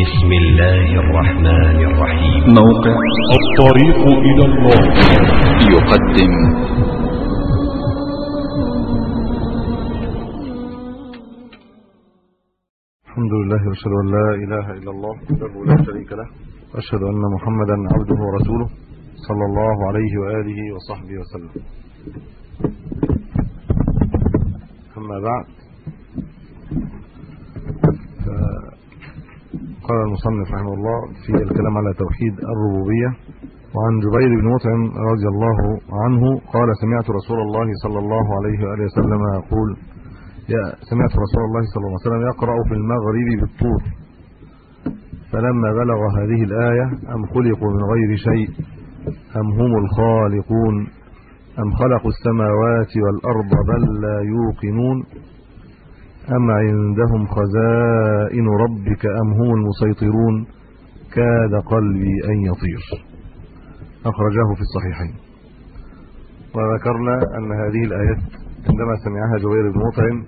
بسم الله الرحمن الرحيم. موقع الطريق إلى الله. يقدم. الحمد لله وأشهد أن لا إله إلا الله وحده لا شريك له. واشهد أن محمدا عبده ورسوله صلى الله عليه وآله وصحبه وسلم. أما بعد قال المصنف رحمه الله في الكلام على توحيد الربوبية وعن جبير بن مطعم رضي الله عنه قال سمعت رسول الله صلى الله عليه وآله وسلم يقول يا سمعت رسول الله صلى الله عليه وسلم يقرأ في المغرب بالطور فلما بلغ هذه الآية أم خلقوا من غير شيء؟ أم هم الخالقون؟ أم خلقوا السماوات والأرض بل لا يوقنون؟ أم عندهم خزائن ربك أم هم المسيطرون؟ كاد قلبي أن يطير. أخرجه في الصحيحين. وذكرنا أن هذه الآيات عندما سمعها جبير بن مطعم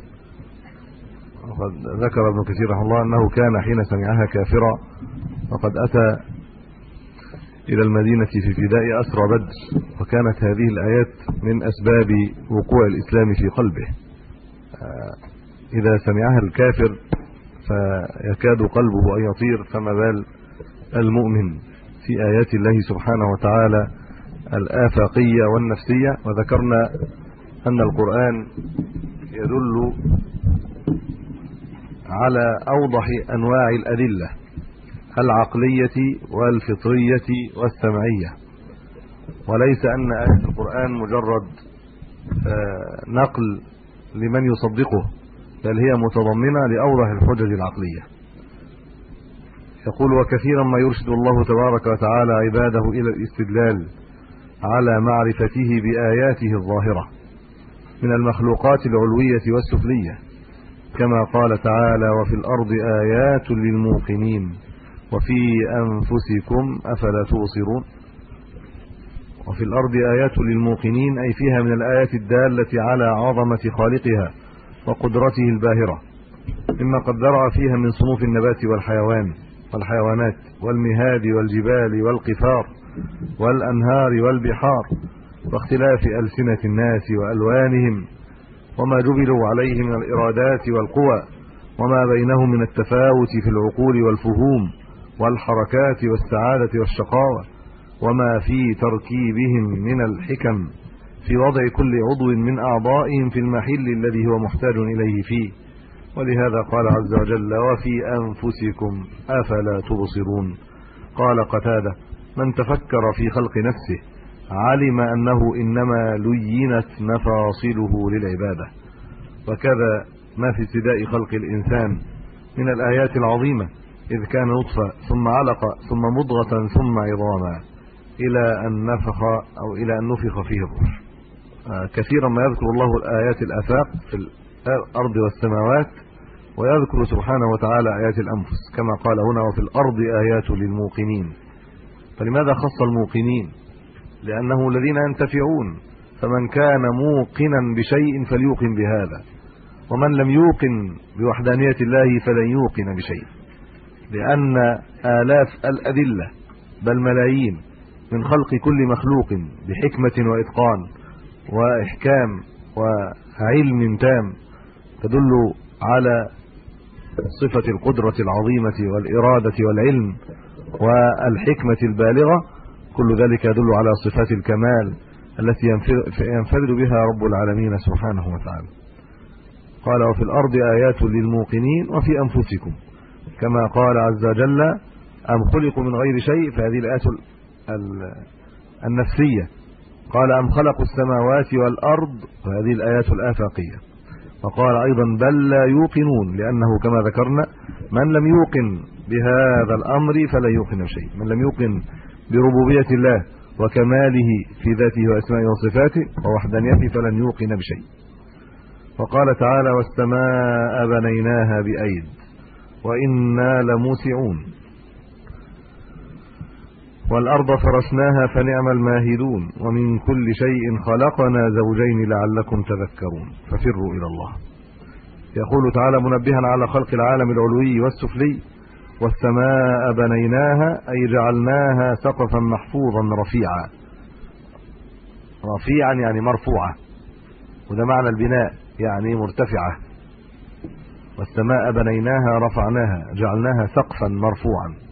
وقد ذكر ابن كثير رحمه الله أنه كان حين سمعها كافرا وقد أتى إلى المدينة في فداء اسرى بدر وكانت هذه الآيات من أسباب وقوع الإسلام في قلبه. إذا سمعها الكافر فيكاد قلبه أن يطير فما بال المؤمن في آيات الله سبحانه وتعالى الآفاقية والنفسية. وذكرنا أن القرآن يدل على أوضح أنواع الأدلة العقلية والفطرية والسمعية. وليس أن آية القرآن مجرد نقل لمن يصدقه. بل هي متضمنة لأوضح الحجج العقلية. يقول وكثيرا ما يرشد الله تبارك وتعالى عباده إلى الاستدلال على معرفته بآياته الظاهرة من المخلوقات العلوية والسفلية. كما قال تعالى وفي الأرض آيات للموقنين وفي أنفسكم أفلا تبصرون وفي الأرض آيات للموقنين أي فيها من الآيات الدالة على عظمة خالقها. وقدرته الباهرة مما قد ذرع فيها من صنوف النبات والحيوان والحيوانات والمهاد والجبال والقفار والأنهار والبحار واختلاف ألسنة الناس وألوانهم وما جبلوا عليه من الإرادات والقوى وما بينهم من التفاوت في العقول والفهوم والحركات والسعادة والشقاوة وما في تركيبهم من الحكم. في وضع كل عضو من أعضائهم في المحل الذي هو محتاج إليه فيه. ولهذا قال عز وجل وفي أنفسكم أفلا تبصرون. قال قتادة من تفكر في خلق نفسه علم أنه إنما لينت مفاصله للعبادة. وكذا ما في ابتداء خلق الإنسان من الآيات العظيمة إذ كان نطفة ثم علقة ثم مضغة ثم عظاما إلى أن نفخ أو إلى أن نفخ فيه الروح. كثيرا ما يذكر الله الآيات الآفاق في الأرض والسماوات ويذكر سبحانه وتعالى آيات الأنفس كما قال هنا وفي الأرض آيات للموقنين. فلماذا خص الموقنين؟ لأنه الذين ينتفعون فمن كان موقنا بشيء فليوقن بهذا ومن لم يوقن بوحدانية الله فلن يوقن بشيء لأن آلاف الأدلة بل ملايين من خلق كل مخلوق بحكمة وإتقان وإحكام وعلم تام تدل على صفة القدرة العظيمة والإرادة والعلم والحكمة البالغة. كل ذلك يدل على صفات الكمال التي ينفرد بها رب العالمين سبحانه وتعالى. قال وفي الأرض آيات للموقنين وفي أنفسكم. كما قال عز وجل أم خلقوا من غير شيء؟ فهذه الآيات النفسية. قال أم خلقوا السماوات والأرض؟ وهذه الآيات الآفاقية. وقال أيضا بل لا يوقنون لأنه كما ذكرنا من لم يوقن بهذا الأمر فلا يوقن شيء. من لم يوقن بربوبية الله وكماله في ذاته وأسمائه وصفاته ووحدانيته فلن يوقن بشيء. وقال تعالى والسماء بنيناها بأيد وإنا لموسعون. والأرض فرشناها فنعم الماهدون ومن كل شيء خلقنا زوجين لعلكم تذكرون ففروا إلى الله. يقول تعالى منبها على خلق العالم العلوي والسفلي والسماء بنيناها أي جعلناها سقفا محفوظا رفيعا. رفيعا يعني مرفوعة وده معنى البناء يعني مرتفعة. والسماء بنيناها رفعناها جعلناها سقفا مرفوعا.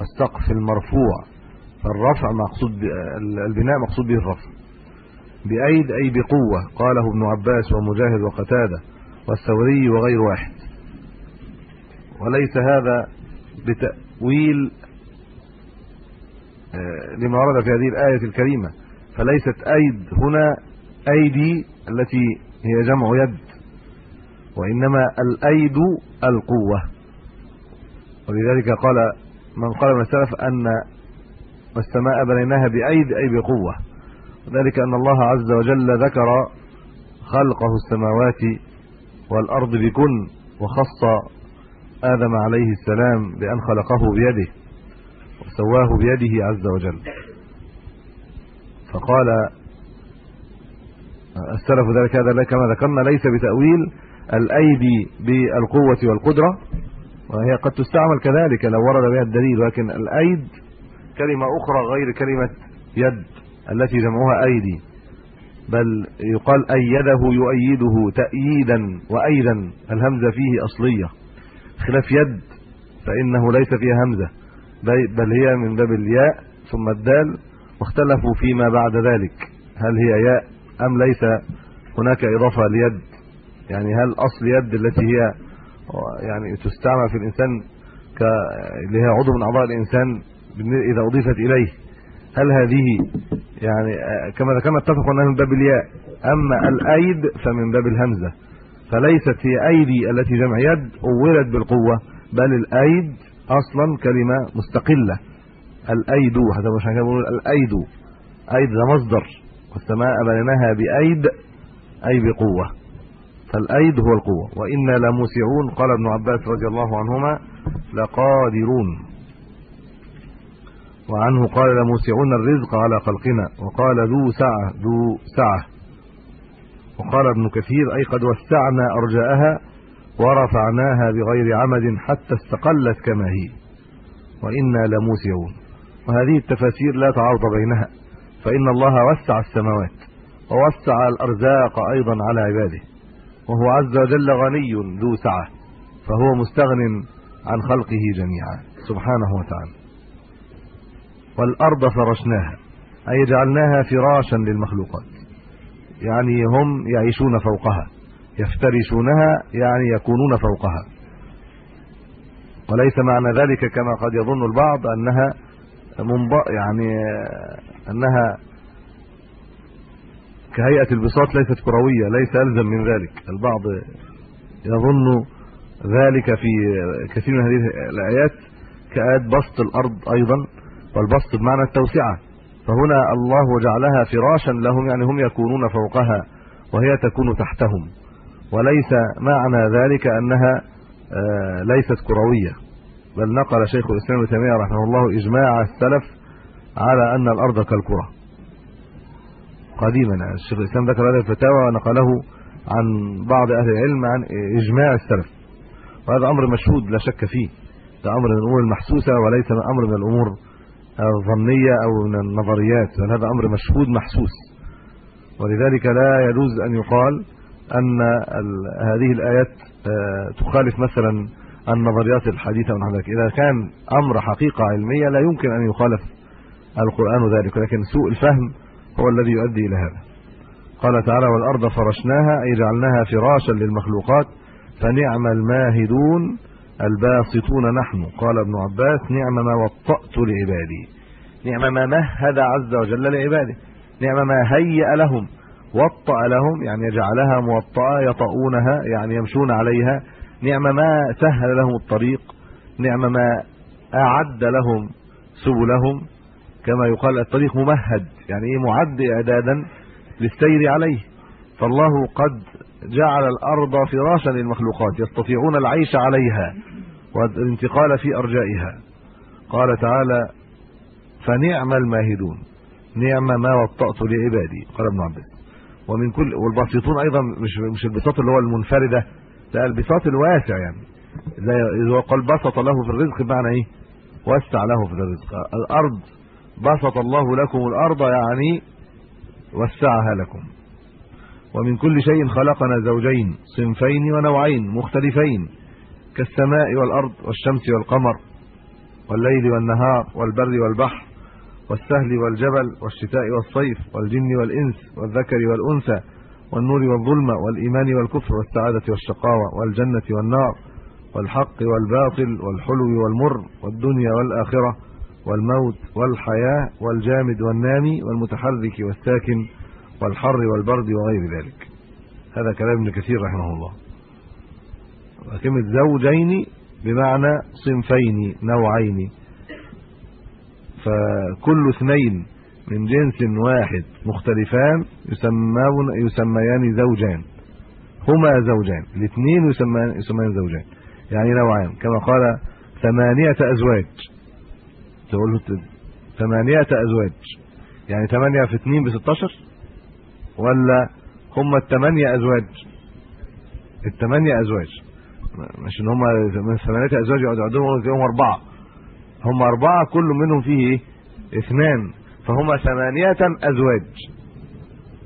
السقف المرفوع فالرفع مقصود البناء مقصود به الرفع. بأيد أي بقوة قاله ابن عباس ومجاهد وقتادة والثوري وغير واحد. وليس هذا بتأويل آه، لما ورد في هذه الآية الكريمة. فليست أيد هنا أيدي التي هي جمع يد وإنما الأيد القوة. ولذلك قال من قال من السلف أن السماء بنيناها بأيد أي بقوة. وذلك أن الله عز وجل ذكر خلقه السماوات والأرض بكن وخص آدم عليه السلام بأن خلقه بيده وسواه بيده عز وجل. فقال السلف ذلك هذا كما ذكرنا ليس بتأويل الأيدي بالقوة والقدرة وهي قد تستعمل كذلك لو ورد بها الدليل ولكن الأيد كلمة أخرى غير كلمة يد التي جمعها أيدي بل يقال أيده يؤيده تأييدا وأيدا الهمزة فيه أصلية. خلاف يد فإنه ليس فيها همزة بل هي من باب الياء ثم الدال واختلفوا فيما بعد ذلك. هل هي ياء أم ليس؟ هناك إضافة ليد يعني هل أصل يد التي هي يعني تستعمل في الإنسان ك اللي هي عضو من أعضاء الإنسان إذا أضيفت إليه. هل هذه يعني كما ذكرنا اتفقوا أنها من باب الياء. أما الأيد فمن باب الهمزة. فليست هي أيدي التي جمع يد أولت بالقوة بل الأيد أصلا كلمة مستقلة. الأيد هذا مش كده بنقول الأيد. أيد ده مصدر. والسماء بنيناها بأيد أي بقوة. فالايد هو القوة. وإنا لموسعون. قال ابن عباس رضي الله عنهما لقادرون. وعنه قال لموسعون الرزق على خلقنا. وقال ذو سعة ذو سعة. وقال ابن كثير أي قد وسعنا أرجاءها ورفعناها بغير عمد حتى استقلت كما هي. وإنا لموسعون. وهذه التفاسير لا تعارض بينها. فإن الله وسع السماوات. ووسع الأرزاق أيضا على عباده. وهو عز وجل غني ذو سعة فهو مستغن عن خلقه جميعا سبحانه وتعالى. والأرض فرشناها أي جعلناها فراشا للمخلوقات. يعني هم يعيشون فوقها يفترشونها يعني يكونون فوقها. وليس معنى ذلك كما قد يظن البعض أنها منض يعني أنها كهيئة البساط ليست كروية ليس ألزم من ذلك. البعض يظن ذلك في كثير من هذه الآيات كآيات بسط الأرض أيضا والبسط بمعنى التوسعة. فهنا الله جعلها فراشا لهم يعني هم يكونون فوقها وهي تكون تحتهم. وليس معنى ذلك أنها آه، ليست كروية. بل نقل شيخ الإسلام ابن تيمية رحمه الله إجماع السلف على أن الأرض كالكرة. قديما. الشيخ الإسلام ذكر هذه الفتاوى ونقله عن بعض أهل العلم عن إجماع السلف. وهذا أمر مشهود لا شك فيه. ده أمر من الأمور المحسوسة وليس من أمر من الأمور الظنية أو من النظريات. بل هذا أمر مشهود محسوس. ولذلك لا يجوز أن يقال أن هذه الآيات آه، تخالف مثلا النظريات الحديثة من ذلك. إذا كان أمر حقيقة علمية لا يمكن أن يخالف القرآن ذلك. ولكن سوء الفهم هو الذي يؤدي إلى هذا. قال تعالى والأرض فرشناها أي جعلناها فراشا للمخلوقات فنعم الماهدون الباسطون نحن. قال ابن عباس نعم ما وطأت لعبادي. نعم ما مهد عز وجل لعباده. نعم ما هيأ لهم وطأ لهم يعني جعلها موطأة يطؤونها يعني يمشون عليها. نعم ما سهل لهم الطريق. نعم ما أعد لهم سبلهم. كما يقال الطريق ممهد يعني إيه معد إعدادا للسير عليه. فالله قد جعل الأرض فراشا للمخلوقات يستطيعون العيش عليها والانتقال في أرجائها. قال تعالى فنعم الماهدون نعم ما وطأت لعبادي. قال ابن عباس. ومن كل والباسطون أيضا مش مش البساط اللي هو المنفردة ده البساط الواسع يعني. زي قال بسط له في الرزق بمعنى إيه؟ وسع له في الرزق. الأرض بسط الله لكم الأرض يعني وسعها لكم. ومن كل شيء خلقنا زوجين صنفين ونوعين مختلفين كالسماء والأرض والشمس والقمر والليل والنهار والبر والبحر والسهل والجبل والشتاء والصيف والجن والإنس والذكر والأنثى والنور والظلمة والإيمان والكفر والسعادة والشقاوة والجنة والنار والحق والباطل والحلو والمر والدنيا والآخرة والموت والحياة والجامد والنامي والمتحرك والساكن والحر والبرد وغير ذلك. هذا كلام ابن كثير رحمه الله. كلمه زوجين بمعنى صنفين نوعين. فكل اثنين من جنس واحد مختلفان يسمون يسميان زوجان. هما زوجان. الاثنين يسميان يسميان زوجان. يعني نوعان. كما قال ثمانية أزواج. تقول له ثمانية أزواج. يعني 8 في 2 ب 16 ولا هما الثمانية أزواج؟ الثمانية أزواج. مش إن هما ثمانية أزواج يقعدوا عندهم أربعة. هم أربعة كل منهم فيه إيه؟ اثنان. فهما ثمانية أزواج.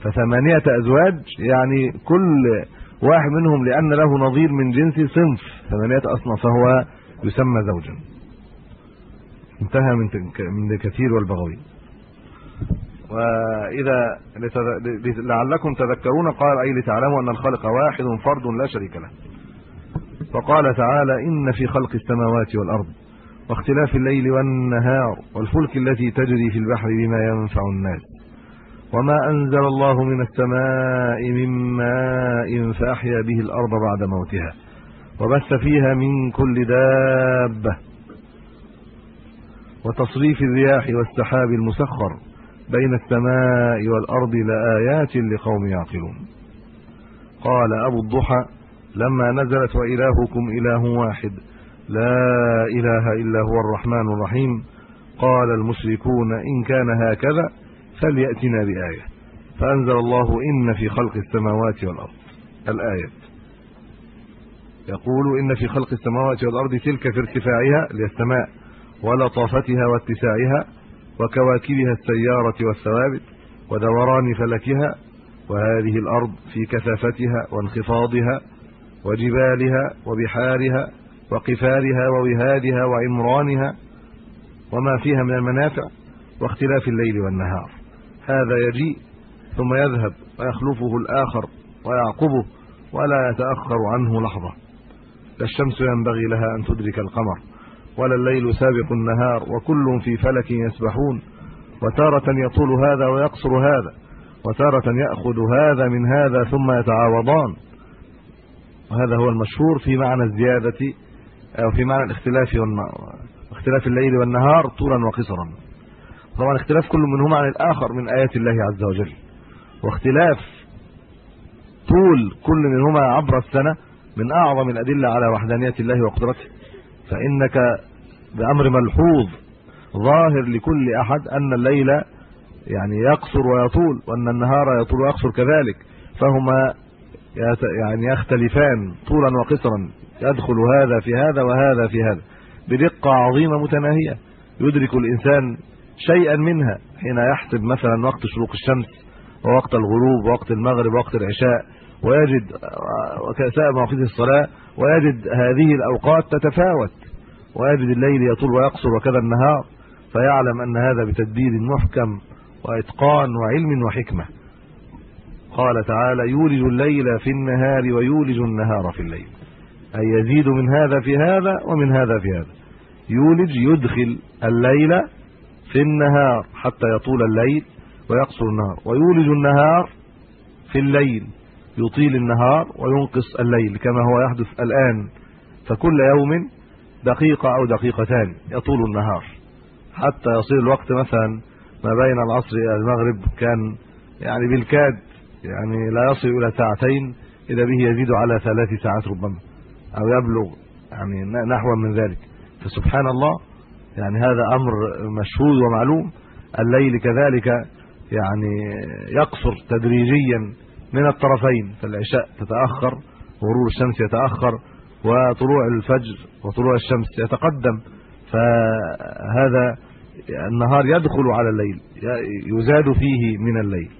فثمانية أزواج يعني كل واحد منهم لأن له نظير من جنس صنف. ثمانية أصناف فهو يسمى زوجا. انتهى من من كثير والبغوي. وإذا لعلكم تذكرون قال أي لتعلموا أن الخالق واحد فرد لا شريك له. فقال تعالى إن في خلق السماوات والأرض واختلاف الليل والنهار والفلك التي تجري في البحر بما ينفع الناس وما أنزل الله من السماء من ماء فأحيا به الأرض بعد موتها وبث فيها من كل دابة وتصريف الرياح والسحاب المسخر بين السماء والأرض لآيات لقوم يعقلون. قال أبو الضحى لما نزلت وإلهكم إله واحد لا إله إلا هو الرحمن الرحيم قال المشركون إن كان هكذا فليأتنا بآية. فأنزل الله إن في خلق السماوات والأرض. الآية. يقول إن في خلق السماوات والأرض تلك في ارتفاعها للسماء. ولطافتها واتساعها وكواكبها السيارة والثوابت ودوران فلكها وهذه الأرض في كثافتها وانخفاضها وجبالها وبحارها وقفارها ووهادها وعمرانها وما فيها من المنافع واختلاف الليل والنهار. هذا يجيء ثم يذهب ويخلفه الآخر ويعقبه ولا يتأخر عنه لحظة. لا الشمس ينبغي لها أن تدرك القمر. ولا الليل سابق النهار وكل في فلك يسبحون وتارة يطول هذا ويقصر هذا وتارة يأخذ هذا من هذا ثم يتعاوضان وهذا هو المشهور في معنى الزيادة أو في معنى الاختلاف واختلاف الليل والنهار طولا وقصرا. طبعا اختلاف كل منهما عن الآخر من آيات الله عز وجل. واختلاف طول كل منهما عبر السنة من أعظم الأدلة على وحدانية الله وقدرته. فإنك بأمر ملحوظ ظاهر لكل أحد أن الليل يعني يقصر ويطول وأن النهار يطول ويقصر كذلك فهما يعني يختلفان طولا وقصرا يدخل هذا في هذا وهذا في هذا بدقة عظيمة متناهية يدرك الإنسان شيئا منها حين يحسب مثلا وقت شروق الشمس ووقت الغروب ووقت المغرب ووقت العشاء ويجد وكساء مواقيت الصلاة ويجد هذه الأوقات تتفاوت. ويجد الليل يطول ويقصر وكذا النهار فيعلم أن هذا بتدبير محكم وإتقان وعلم وحكمة. قال تعالى يولج الليل في النهار ويولج النهار في الليل. أي يزيد من هذا في هذا ومن هذا في هذا. يولج يدخل الليل في النهار حتى يطول الليل ويقصر النهار. ويولج النهار في الليل يطيل النهار وينقص الليل كما هو يحدث الآن. فكل يوم دقيقة أو دقيقتان يطول النهار. حتى يصير الوقت مثلا ما بين العصر إلى المغرب كان يعني بالكاد يعني لا يصل إلى ساعتين إذا به يزيد على ثلاث ساعات ربما أو يبلغ يعني نحو من ذلك. فسبحان الله يعني هذا أمر مشهود ومعلوم. الليل كذلك يعني يقصر تدريجيا من الطرفين فالعشاء تتأخر غروب الشمس يتأخر وطلوع الفجر وطلوع الشمس يتقدم فهذا النهار يدخل على الليل يزاد فيه من الليل.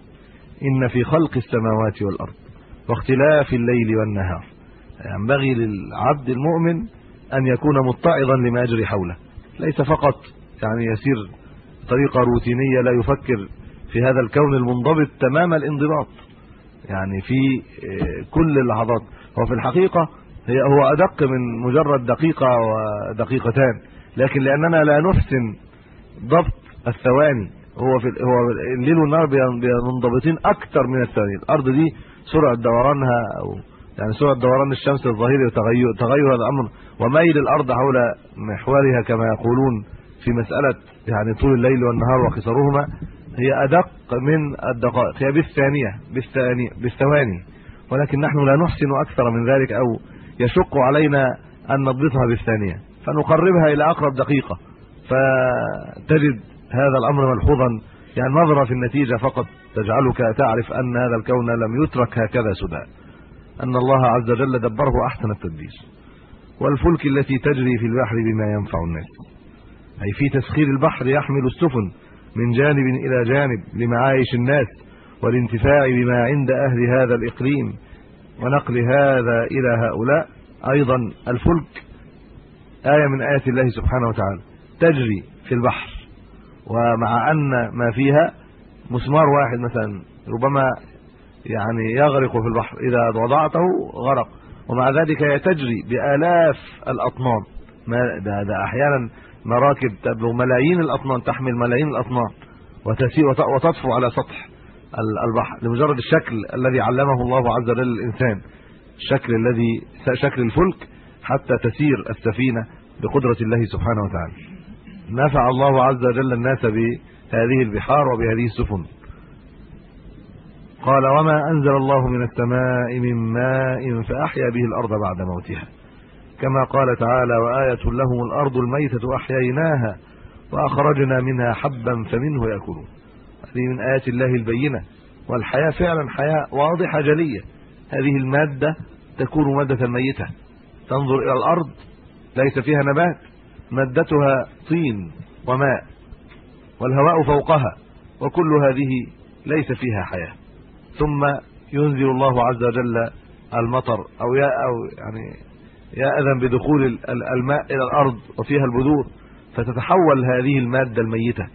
إن في خلق السماوات والأرض واختلاف الليل والنهار ينبغي للعبد المؤمن أن يكون متعظا لما يجري حوله ليس فقط يعني يسير طريقة روتينية لا يفكر في هذا الكون المنضبط تمام الانضباط يعني في آه، كل اللحظات. هو في الحقيقة هي هو أدق من مجرد دقيقة ودقيقتان لكن لأننا لا نحسن ضبط الثواني هو في هو الليل والنهار منضبطين أكثر من الثواني الأرض دي سرعة دورانها أو يعني سرعة دوران الشمس الظهيري وتغير تغير الأمر وميل الأرض حول محورها كما يقولون في مسألة يعني طول الليل والنهار وقصرهما هي أدق من الدقائق هي بالثانية بالثانيه بالثواني. ولكن نحن لا نحسن أكثر من ذلك أو يشق علينا أن نضبطها بالثانية. فنقربها إلى أقرب دقيقة. فتجد هذا الأمر ملحوظا يعني نظرة في النتيجة فقط. تجعلك تعرف أن هذا الكون لم يترك هكذا سدى أن الله عز وجل دبره أحسن التدبير. والفلك التي تجري في البحر بما ينفع الناس. أي في تسخير البحر يحمل السفن من جانب إلى جانب لمعايش الناس والانتفاع بما عند أهل هذا الإقليم. ونقل هذا إلى هؤلاء. أيضا الفلك آية من آيات الله سبحانه وتعالى تجري في البحر. ومع أن ما فيها مسمار واحد مثلا ربما يعني يغرق في البحر إذا وضعته غرق. ومع ذلك هي تجري بآلاف الأطنان. ما ده, ده أحيانا مراكب تبلغ ملايين الأطنان تحمل ملايين الأطنان وتسير وتطفو على سطح. البحر لمجرد الشكل الذي علمه الله عز وجل للانسان الشكل الذي شكل الفلك حتى تسير السفينة بقدرة الله سبحانه وتعالى. نفع الله عز وجل الناس بهذه البحار وبهذه السفن. قال وما أنزل الله من السماء من ماء فأحيا به الأرض بعد موتها. كما قال تعالى وآية لهم الأرض الميتة أحييناها وأخرجنا منها حبا فمنه يأكلون. هذه من آيات الله البينة والحياة فعلا حياة واضحة جلية. هذه المادة تكون مادة ميتة. تنظر إلى الأرض ليس فيها نبات مادتها طين وماء والهواء فوقها وكل هذه ليس فيها حياة. ثم ينزل الله عز وجل المطر أو يا أو يعني يأذن بدخول الماء إلى الأرض وفيها البذور فتتحول هذه المادة الميتة.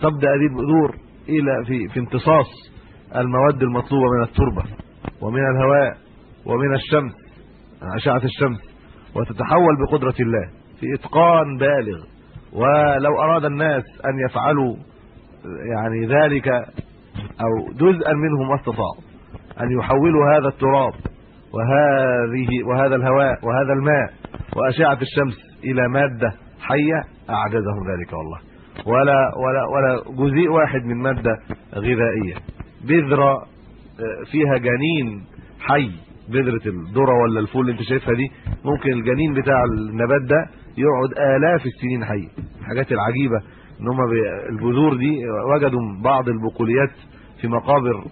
تبدأ هذه البذور إلى في في امتصاص المواد المطلوبة من التربة ومن الهواء ومن الشمس اشعه الشمس وتتحول بقدرة الله في إتقان بالغ. ولو أراد الناس أن يفعلوا يعني ذلك أو جزءا منه ما استطاعوا أن يحولوا هذا التراب وهذه وهذا الهواء وهذا الماء وأشعة الشمس إلى مادة حية أعجزهم ذلك والله. ولا ولا ولا جزيء واحد من مادة غذائية. بذرة آه، فيها جنين حي. بذرة الذرة ولا الفول اللي انت شايفها دي ممكن الجنين بتاع النبات ده يقعد آلاف السنين حي. الحاجات العجيبة إن هم البذور دي وجدوا بعض البقوليات في مقابر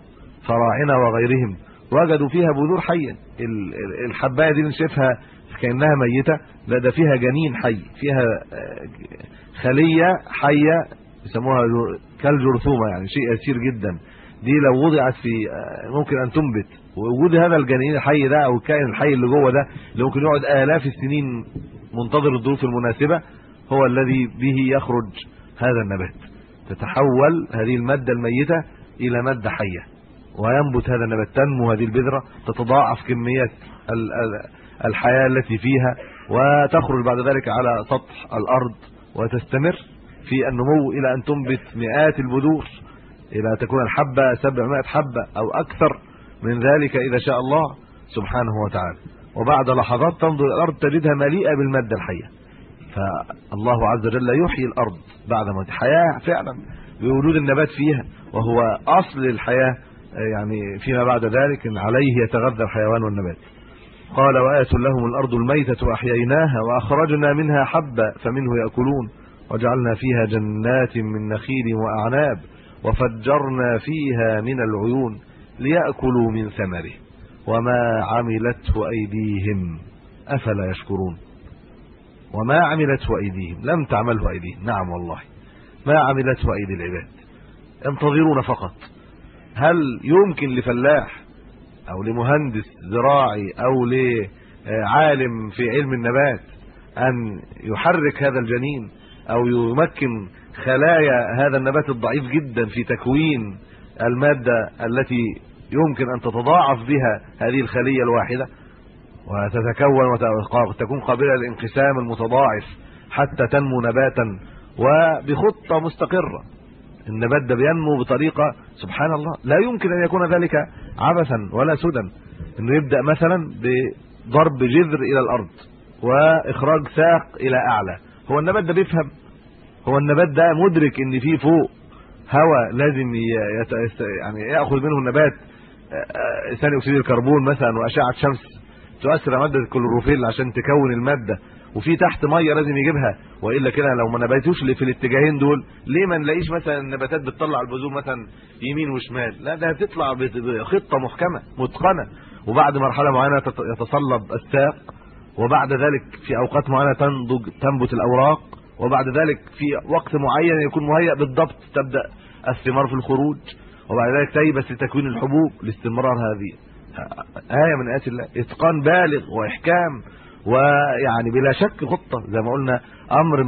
فراعنة وغيرهم وجدوا فيها بذور حية. الحباية دي اللي شايفها كأنها ميتة. لا ده فيها جنين حي فيها آه، خلية حية يسموها كالجرثومة يعني شيء يسير جدا. دي لو وضعت في آه، ممكن أن تنبت. ووجود هذا الجنين الحي ده أو الكائن الحي اللي جوه ده اللي ممكن يقعد آلاف السنين منتظر الظروف المناسبة هو الذي به يخرج هذا النبات. تتحول هذه المادة الميتة إلى مادة حية. وينبت هذا النبات تنمو هذه البذرة تتضاعف كميات الحياة التي فيها وتخرج بعد ذلك على سطح الأرض وتستمر في النمو إلى أن تنبت مئات البذور إلى تكون الحبة 700 حبة أو أكثر من ذلك إذا شاء الله سبحانه وتعالى. وبعد لحظات تنظر الأرض تجدها مليئة بالماده الحية. فالله عز وجل يحيي الأرض بعد موت. حياة فعلا بوجود النبات فيها وهو أصل الحياة يعني فيما بعد ذلك عليه يتغذى الحيوان والنبات. قال وآية لهم الأرض الميتة أحييناها وأخرجنا منها حبا فمنه يأكلون وجعلنا فيها جنات من نخيل وأعناب وفجرنا فيها من العيون ليأكلوا من ثمره وما عملته أيديهم أفلا يشكرون وما عملته أيديهم لم تعمله أيديهم نعم والله ما عملته أيدي العباد ينتظرون فقط هل يمكن لفلاح أو لمهندس زراعي أو لعالم في علم النبات أن يحرك هذا الجنين أو يمكن خلايا هذا النبات الضعيف جدا في تكوين المادة التي يمكن أن تتضاعف بها هذه الخلية الواحدة. وتتكون وتكون قابلة للانقسام المتضاعف حتى تنمو نباتا وبخطة مستقرة. النبات ده بينمو بطريقة سبحان الله لا يمكن أن يكون ذلك عبثا ولا سدى. إنه يبدأ مثلا بضرب جذر إلى الأرض وإخراج ساق إلى أعلى. هو النبات ده بيفهم. هو النبات ده مدرك إن في فوق هواء لازم. يعني يأخذ منه النبات. ثاني أكسيد الكربون مثلا وأشعة شمس تؤثر على مادة الكلوروفيل عشان تكون المادة. وفي تحت مية لازم يجيبها. وإلا كده لو ما نباتوش اللي في الاتجاهين دول ليه ما نلاقيش مثلا النباتات بتطلع البذور مثلا يمين وشمال؟ لا ده هتطلع بخطه محكمة متقنة. وبعد مرحلة معينة يتصلب الساق وبعد ذلك في أوقات معينة تنضج تنبت الأوراق وبعد ذلك في وقت معين يكون مهيئ بالضبط تبدأ الثمار في الخروج. وبعد ذلك تيبس لتكوين الحبوب لاستمرار هذه. آية من آيات الله. إتقان بالغ وإحكام. ويعني بلا شك خطه زي ما قلنا أمر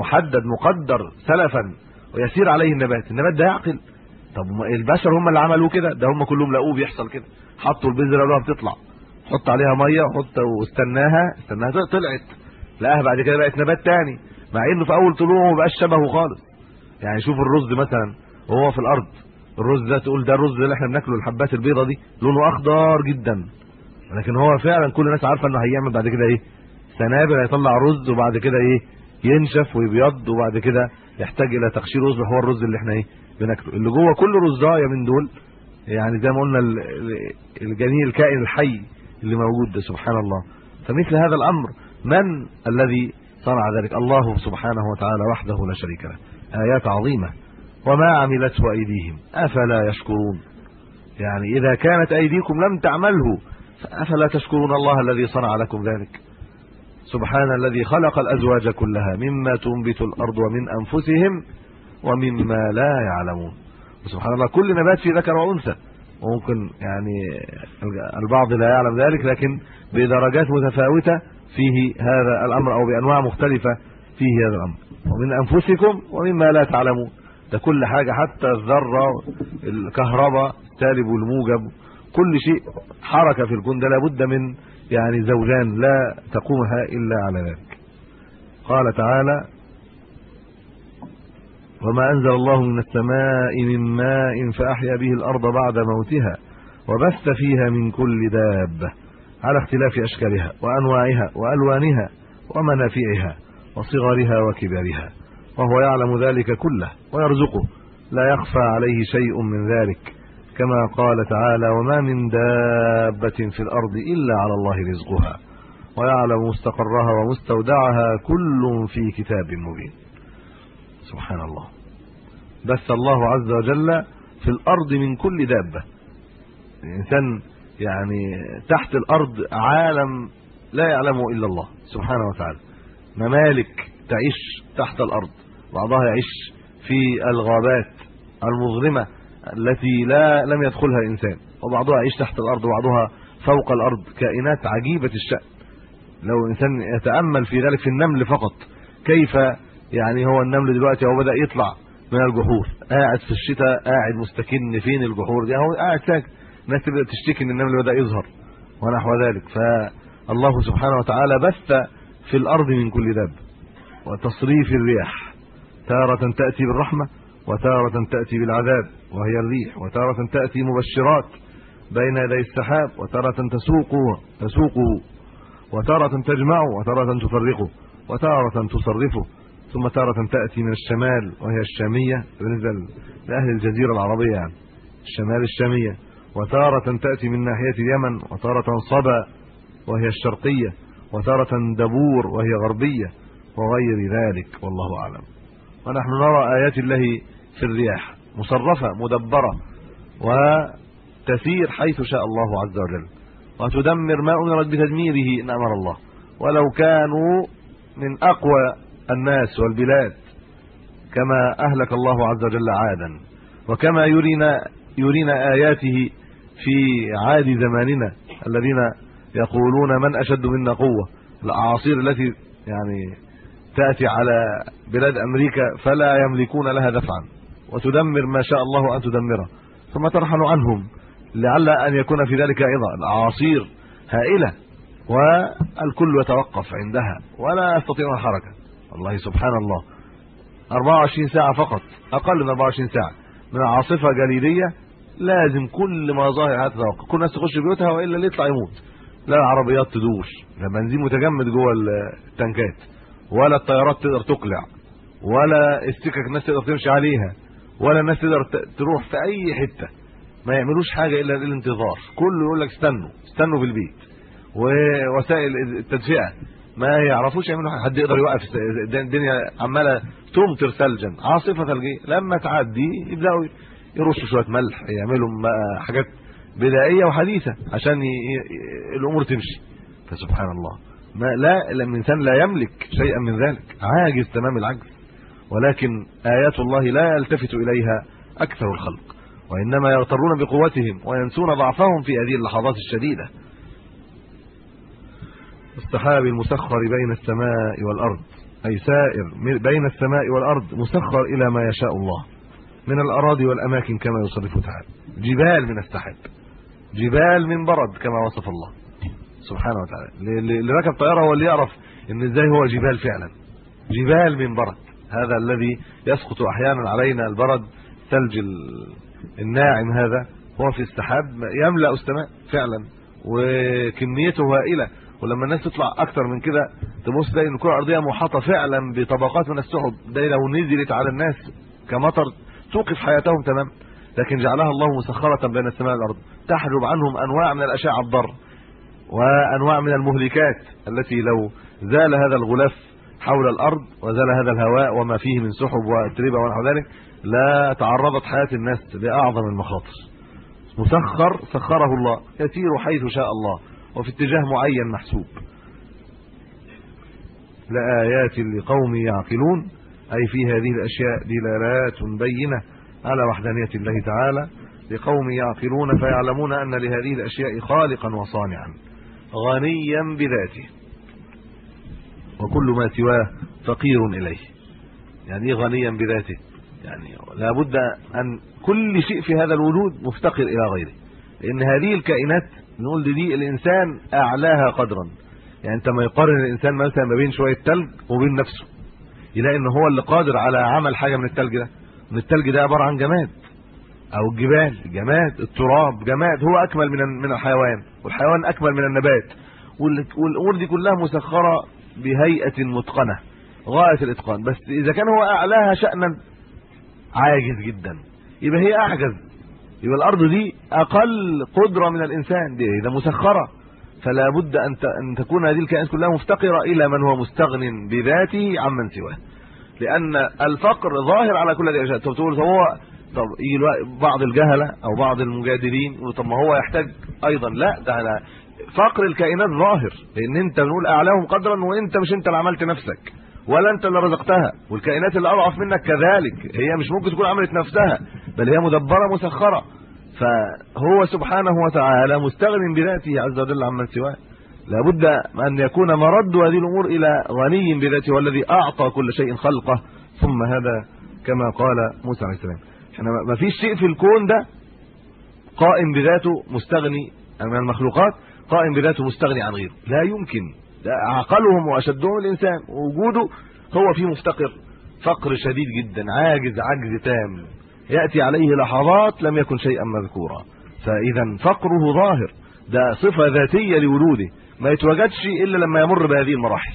محدد مقدر سلفا ويسير عليه النبات. النبات ده يعقل. طب البشر هم اللي عملوا كده؟ ده هم كلهم لقوه بيحصل كده. حطوا البذرة لها بتطلع. حط عليها مية وحط واستناها. استناها طلعت. لقاها بعد كده بقت نبات تاني. مع إنه في أول طلوعه ما بقاش شبهه خالص. يعني شوف الرز مثلا وهو في الأرض. الرز ده تقول ده الرز اللي إحنا بناكله الحبات البيضة دي لونه أخضر جدا. لكن هو فعلا كل الناس عارفة إنه هيعمل بعد كده إيه؟ سنابل هيطلع رز وبعد كده إيه؟ ينشف ويبيض وبعد كده يحتاج إلى تقشير يصبح هو الرز اللي إحنا إيه؟ بناكله. اللي جوه كل رزايه من دول يعني زي ما قلنا الجنين الكائن الحي اللي موجود ده سبحان الله. فمثل هذا الأمر من الذي صنع ذلك؟ الله سبحانه وتعالى وحده لا شريك له. آيات عظيمة. وما عملته أيديهم. أفلا يشكرون؟ يعني إذا كانت أيديكم لم تعمله فافلا تشكرون الله الذي صنع لكم ذلك؟ سبحان الذي خلق الأزواج كلها مما تنبت الأرض ومن أنفسهم ومما لا يعلمون. سبحان الله كل نبات فيه ذكر وأنثى. وممكن يعني البعض لا يعلم ذلك لكن بدرجات متفاوتة فيه هذا الأمر أو بأنواع مختلفة فيه هذا الأمر. ومن أنفسكم ومما لا تعلمون. ده كل حاجة حتى الذرة الكهرباء السالب والموجب كل شيء حركة في الكون ده لابد من يعني زوجان لا تقومها إلا على ذلك. قال تعالى وما أنزل الله من السماء من ماء فأحيا به الأرض بعد موتها وبث فيها من كل دابة على اختلاف أشكالها وأنواعها وألوانها ومنافعها وصغرها وكبرها وهو يعلم ذلك كله ويرزقه لا يخفى عليه شيء من ذلك. كما قال تعالى وما من دابه في الأرض الا على الله رزقها ويعلم مستقرها ومستودعها كل في كتاب مبين. سبحان الله. بث الله عز وجل في الأرض من كل دابه. الإنسان يعني تحت الأرض عالم لا يعلمه إلا الله سبحانه وتعالى. ممالك تعيش تحت الأرض بعضها يعيش في الغابات المظلمة التي لا لم يدخلها انسان وبعضها يعيش تحت الأرض وبعضها فوق الأرض كائنات عجيبة الشأن. لو إنسان يتأمل في ذلك في النمل فقط كيف يعني هو النمل دلوقتي هو بدأ يطلع من الجحور قاعد في الشتاء قاعد مستكن فين الجحور دي؟ هو قاعد ساكت. الناس تبدأ تشتكي إن النمل بدأ يظهر ونحو ذلك. فالله سبحانه وتعالى بث في الأرض من كل داب وتصريف الرياح. تارة تأتي بالرحمة وتارة تأتي بالعذاب وهي الريح وتارة تأتي مبشرات بين يدي السحاب وتارة تسوقه تسوقه وتارة تجمعه وتارة تفرقه وتارة تصرفه ثم تارة تأتي من الشمال وهي الشامية بالنسبة لأهل الجزيرة العربية يعني الشمال الشامية وتارة تأتي من ناحية اليمن وتارة صبا وهي الشرقية وتارة دبور وهي غربية وغير ذلك والله أعلم. ونحن نرى آيات الله في الرياح مصرفة مدبرة وتسير حيث شاء الله عز وجل. وتدمر ما أمرت بتدميره إن أمر الله. ولو كانوا من أقوى الناس والبلاد كما أهلك الله عز وجل عادا. وكما يرينا يرينا آياته في عاد زماننا الذين يقولون من أشد منا قوة. الأعاصير التي يعني تأتي على بلاد أمريكا فلا يملكون لها دفعا. وتدمر ما شاء الله أن تدمره. ثم ترحل عنهم. لعل أن يكون في ذلك أيضا الاعاصير هائلة. والكل يتوقف عندها. ولا يستطيعون الحركه والله سبحان الله. 24 ساعة فقط. أقل من 24 ساعة. من عاصفة جليديه لازم كل مظاهر هذا توقف كل الناس تخش بيوتها وإلا اللي يطلع يموت. لا العربيات تدور لا بنزين متجمد جوه التنكات. ولا الطيارات تقدر تقلع ولا السكك الناس تقدر تمشي عليها ولا الناس تقدر تروح في أي حتة. ما يعملوش حاجة إلا الانتظار. كله يقول لك استنوا استنوا في البيت. ووسائل التدفئة ما يعرفوش يعملوا حد يقدر يوقف الدنيا عمالة تمطر ثلجا. عاصفة ثلجيه لما تعدي يبدأوا يرشوا شوية ملح يعملوا حاجات بدائية وحديثة عشان الأمور تمشي. فسبحان الله. ما لا الإنسان لا يملك شيئا من ذلك. عاجز تمام العجز. ولكن آيات الله لا يلتفت إليها أكثر الخلق. وإنما يغترون بقوتهم وينسون ضعفهم في هذه اللحظات الشديدة. السحاب المسخر بين السماء والأرض. أي سائر بين السماء والأرض مسخر إلى ما يشاء الله. من الأراضي والأماكن كما يصرف تعالى. جبال من السحاب. جبال من برد كما وصف الله. سبحانه وتعالى. اللي ركب طيارة هو اللي يعرف إن إزاي هو جبال فعلا. جبال من برد. هذا الذي يسقط أحيانا علينا البرد ثلج الناعم هذا. هو في السحاب يملأ السماء فعلا وكميته هائلة. ولما الناس تطلع أكتر من كده تبص تلاقي إن الكرة الأرضية محاطة فعلا بطبقات من السحب. ده لو نزلت على الناس كمطر توقف حياتهم تمام لكن جعلها الله مسخرة بين السماء والأرض. تحجب عنهم أنواع من الأشعة الضر. وأنواع من المهلكات التي لو زال هذا الغلاف حول الأرض وزال هذا الهواء وما فيه من سحب واتربه ونحو ذلك لا تعرضت حياة الناس لأعظم المخاطر. مسخر سخره الله يسير حيث شاء الله وفي اتجاه معين محسوب. لآيات لقوم يعقلون أي في هذه الأشياء دلالات بينة على وحدانية الله تعالى. لقوم يعقلون فيعلمون أن لهذه الأشياء خالقا وصانعا. غنيا بذاته. وكل ما سواه فقير إليه. يعني غنيا بذاته؟ يعني لا بد أن كل شيء في هذا الوجود مفتقر إلى غيره. لأن هذه الكائنات نقول دي الإنسان أعلاها قدرا. يعني أنت ما يقارن الإنسان مثلا ما بين شوية تلج وبين نفسه. يلاقي إن هو اللي قادر على عمل حاجة من التلج ده. من التلج ده عبارة عن جماد. أو الجبال جماد التراب جماد هو أكمل من من الحيوان والحيوان أكمل من النبات. والامور دي كلها مسخرة بهيئة متقنة غاية الإتقان. بس إذا كان هو أعلاها شأنا عاجز جدا يبقى هي أعجز. يبقى الأرض دي أقل قدرة من الإنسان. دي ده مسخرة فلا بد أن أن تكون هذه الكائنات كلها مفتقرة إلى من هو مستغن بذاته عمن سواه. لأن الفقر ظاهر على كل الأشياء. تقول هو طب يجي بعض الجهلة أو بعض المجادلين طب ما هو يحتاج أيضا. لا ده أنا فقر الكائنات ظاهر لأن أنت بنقول أعلاهم قدرا وأنت مش أنت اللي عملت نفسك ولا أنت اللي رزقتها والكائنات اللي أضعف منك كذلك هي مش ممكن تكون عملت نفسها بل هي مدبرة مسخرة. فهو سبحانه وتعالى مستغن بذاته عز وجل عمن سواه. لابد أن يكون مرد هذه الأمور إلى غني بذاته والذي أعطى كل شيء خلقه. ثم هذا كما قال موسى عليه السلام. إحنا ما فيش شيء في الكون ده قائم بذاته مستغني من المخلوقات قائم بذاته مستغني عن غيره. لا يمكن. ده أعقلهم وأشدهم الإنسان. وجوده هو فيه مفتقر. فقر شديد جدا. عاجز عجز تام. يأتي عليه لحظات لم يكن شيئا مذكورا. فاذا فقره ظاهر. ده صفة ذاتية لوجوده. ما يتوجدش إلا لما يمر بهذه المراحل.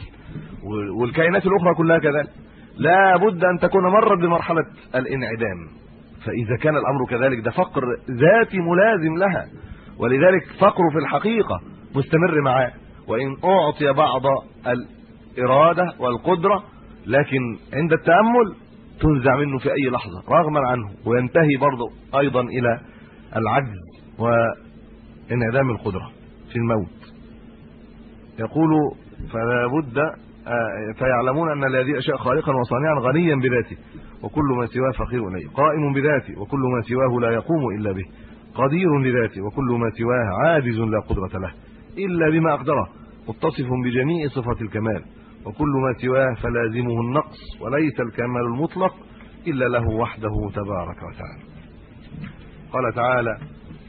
والكائنات الأخرى كلها كذلك. لا بد أن تكون مرت بمرحلة الانعدام. فإذا كان الأمر كذلك ده فقر ذاتي ملازم لها. ولذلك فقره في الحقيقة مستمر معاه. وإن أعطي بعض الإرادة والقدرة لكن عند التأمل تنزع منه في أي لحظة رغما عنه. وينتهي برضه أيضا إلى العجز وانعدام القدرة في الموت. يقول فلا بد فيعلمون أن لهذه اشياء خالقا وصانعا غنيا بذاته وكل ما سواه فقير اليه قائم بذاته وكل ما سواه لا يقوم إلا به. قدير لذاته وكل ما سواه عاجز لا قدرة له. إلا بما اقدره متصف بجميع صفات الكمال. وكل ما سواه فلازمه النقص وليس الكمال المطلق إلا له وحده تبارك وتعالى. قال تعالى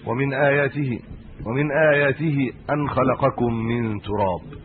ومن آياته ومن آياته أن خلقكم من تراب.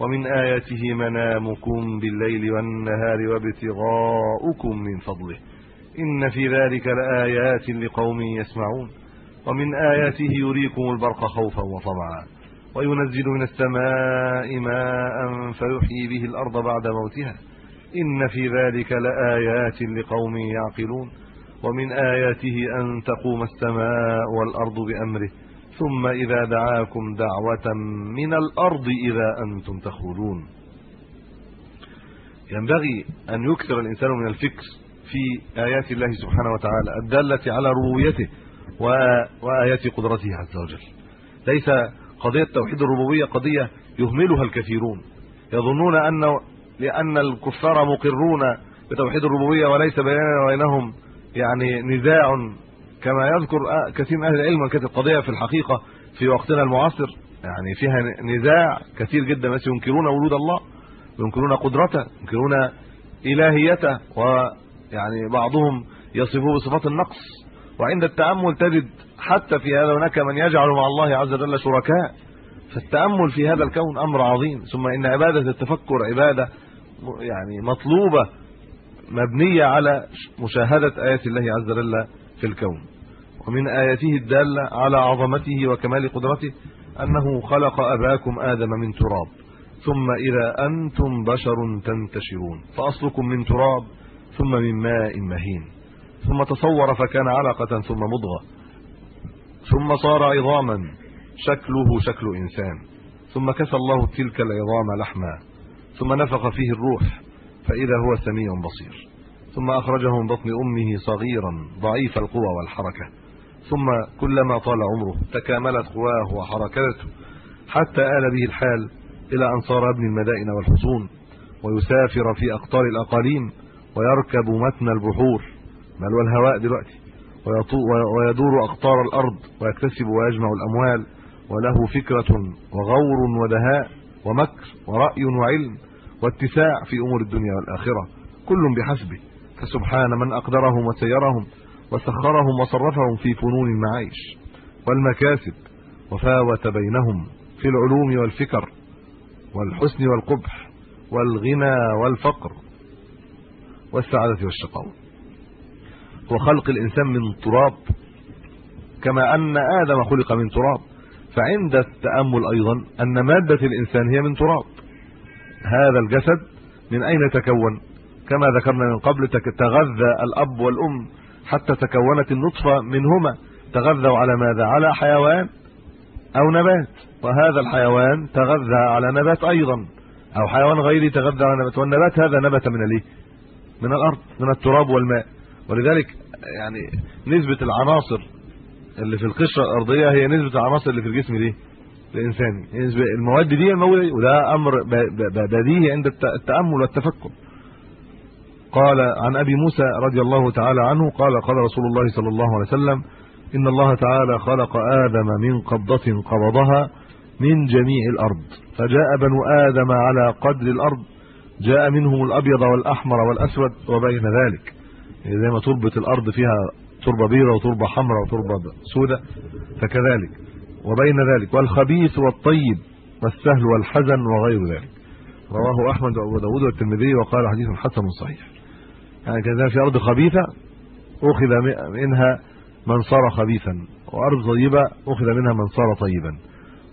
ومن آياته منامكم بالليل والنهار وابتغاؤكم من فضله. إن في ذلك لآيات لقوم يسمعون. ومن آياته يريكم البرق خوفا وطمعا. وينزل من السماء ماء فيحيي به الأرض بعد موتها. إن في ذلك لآيات لقوم يعقلون. ومن آياته أن تقوم السماء والأرض بأمره. ثم إذا دعاكم دعوة من الأرض إذا أنتم تخرجون ينبغي أن يكثر الإنسان من الفكر في آيات الله سبحانه وتعالى الدالة على ربوبيته وآيات قدرته عز وجل. ليس قضية توحيد الربوبية قضية يهملها الكثيرون. يظنون أن لأن الكفار مقرون بتوحيد الربوبية وليس بيننا وبينهم يعني نزاع كما يذكر كثير من أهل العلم كانت القضية في الحقيقة في وقتنا المعاصر يعني فيها نزاع كثير جدا. ناس ينكرون وجود الله ينكرون قدرته ينكرون إلهيته ويعني بعضهم يصفه بصفات النقص. وعند التأمل تجد حتى في هذا هناك من يجعل مع الله عز وجل شركاء. فالتأمل في هذا الكون أمر عظيم. ثم إن عبادة التفكر عبادة يعني مطلوبة مبنية على مشاهدة آيات الله عز وجل في الكون. ومن آياته الدالة على عظمته وكمال قدرته أنه خلق أباكم آدم من تراب ثم إذا أنتم بشر تنتشرون فأصلكم من تراب ثم من ماء مهين. ثم تصور فكان علقة ثم مضغة ثم صار عظاما شكله شكل إنسان. ثم كسى الله تلك العظام لحما ثم نفخ فيه الروح فإذا هو سميع بصير. ثم أخرجه من بطن أمه صغيرا ضعيف القوى والحركة. ثم كلما طال عمره تكاملت قواه وحركته حتى آل به الحال إلى أن صار ابن المدائن والحصون ويسافر في أقطار الأقاليم ويركب متن البحور. بل والهواء دلوقتي؟ ويدور أقطار الأرض ويكتسب ويجمع الأموال وله فكرة وغور ودهاء ومكر ورأي وعلم واتساع في أمور الدنيا والآخرة. كل بحسبه. فسبحان من أقدرهم وسيرهم وسخرهم وصرفهم في فنون المعايش والمكاسب وفاوت بينهم في العلوم والفكر والحسن والقبح والغنى والفقر والسعادة والشقاوة. وخلق الإنسان من تراب كما أن آدم خلق من تراب فعند التأمل أيضا أن مادة الإنسان هي من تراب. هذا الجسد من أين تكون؟ كما ذكرنا من قبل تغذى الأب والأم حتى تكونت النطفة منهما. تغذوا على ماذا؟ على حيوان أو نبات. وهذا الحيوان تغذى على نبات أيضا. أو حيوان غيري تغذى على نبات. والنبات هذا نبت من الإيه؟ من الأرض من التراب والماء. ولذلك يعني نسبة العناصر اللي في القشرة الأرضية هي نسبة العناصر اللي في الجسم دي الانساني نسبة المواد دي الموجوده وده أمر بديهي عند التأمل والتفكر. قال عن أبي موسى رضي الله تعالى عنه قال قال رسول الله صلى الله عليه وسلم إن الله تعالى خلق آدم من قبضة قبضها من جميع الأرض فجاء بنو آدم على قدر الأرض جاء منهم الأبيض والأحمر والأسود وبين ذلك. يعني زي ما تربه الأرض فيها تربة بيضاء وتربة حمراء وتربة سوداء فكذلك. وبين ذلك. والخبيث والطيب والسهل والحزن وغير ذلك. رواه أحمد وأبو داود والترمذي وقال حديث حسن صحيح. يعني كان في أرض خبيثة أخذ منها من صار خبيثا وأرض طيبة أخذ منها من صار طيبا.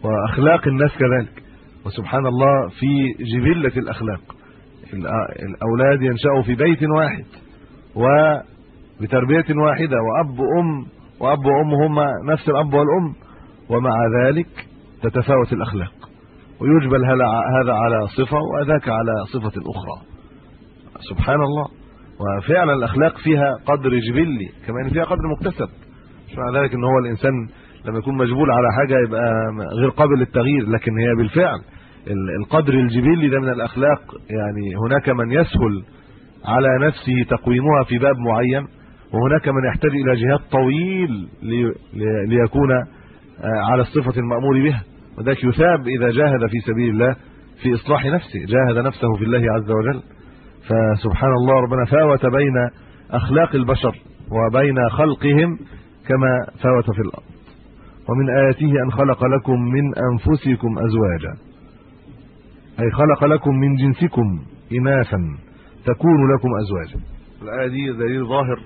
وأخلاق الناس كذلك. وسبحان الله في جبلة الأخلاق. الأولاد ينشأوا في بيت واحد وبتربيه واحدة وأب وأم وأب وأم هما نفس الأب والأم. ومع ذلك تتفاوت الأخلاق. ويجبل هذا على صفة وذاك على صفة أخرى. سبحان الله. وفعلا الأخلاق فيها قدر جبلي كما ان فيها قدر مكتسب. مش معنى ذلك إن هو الإنسان لما يكون مجبول على حاجة يبقى غير قابل للتغيير لكن هي بالفعل القدر الجبلي ده من الأخلاق. يعني هناك من يسهل على نفسه تقويمها في باب معين وهناك من يحتاج إلى جهاد طويل ليكون آه، على الصفة المأمور بها. وذلك يثاب إذا جاهد في سبيل الله في إصلاح نفسه جاهد نفسه في الله عز وجل. فسبحان الله ربنا فاوت بين أخلاق البشر وبين خلقهم كما فاوت في الأرض. ومن آياته أن خلق لكم من أنفسكم أزواجا. أي خلق لكم من جنسكم إناثا تكون لكم أزواجا. الآية دي دليل ظاهر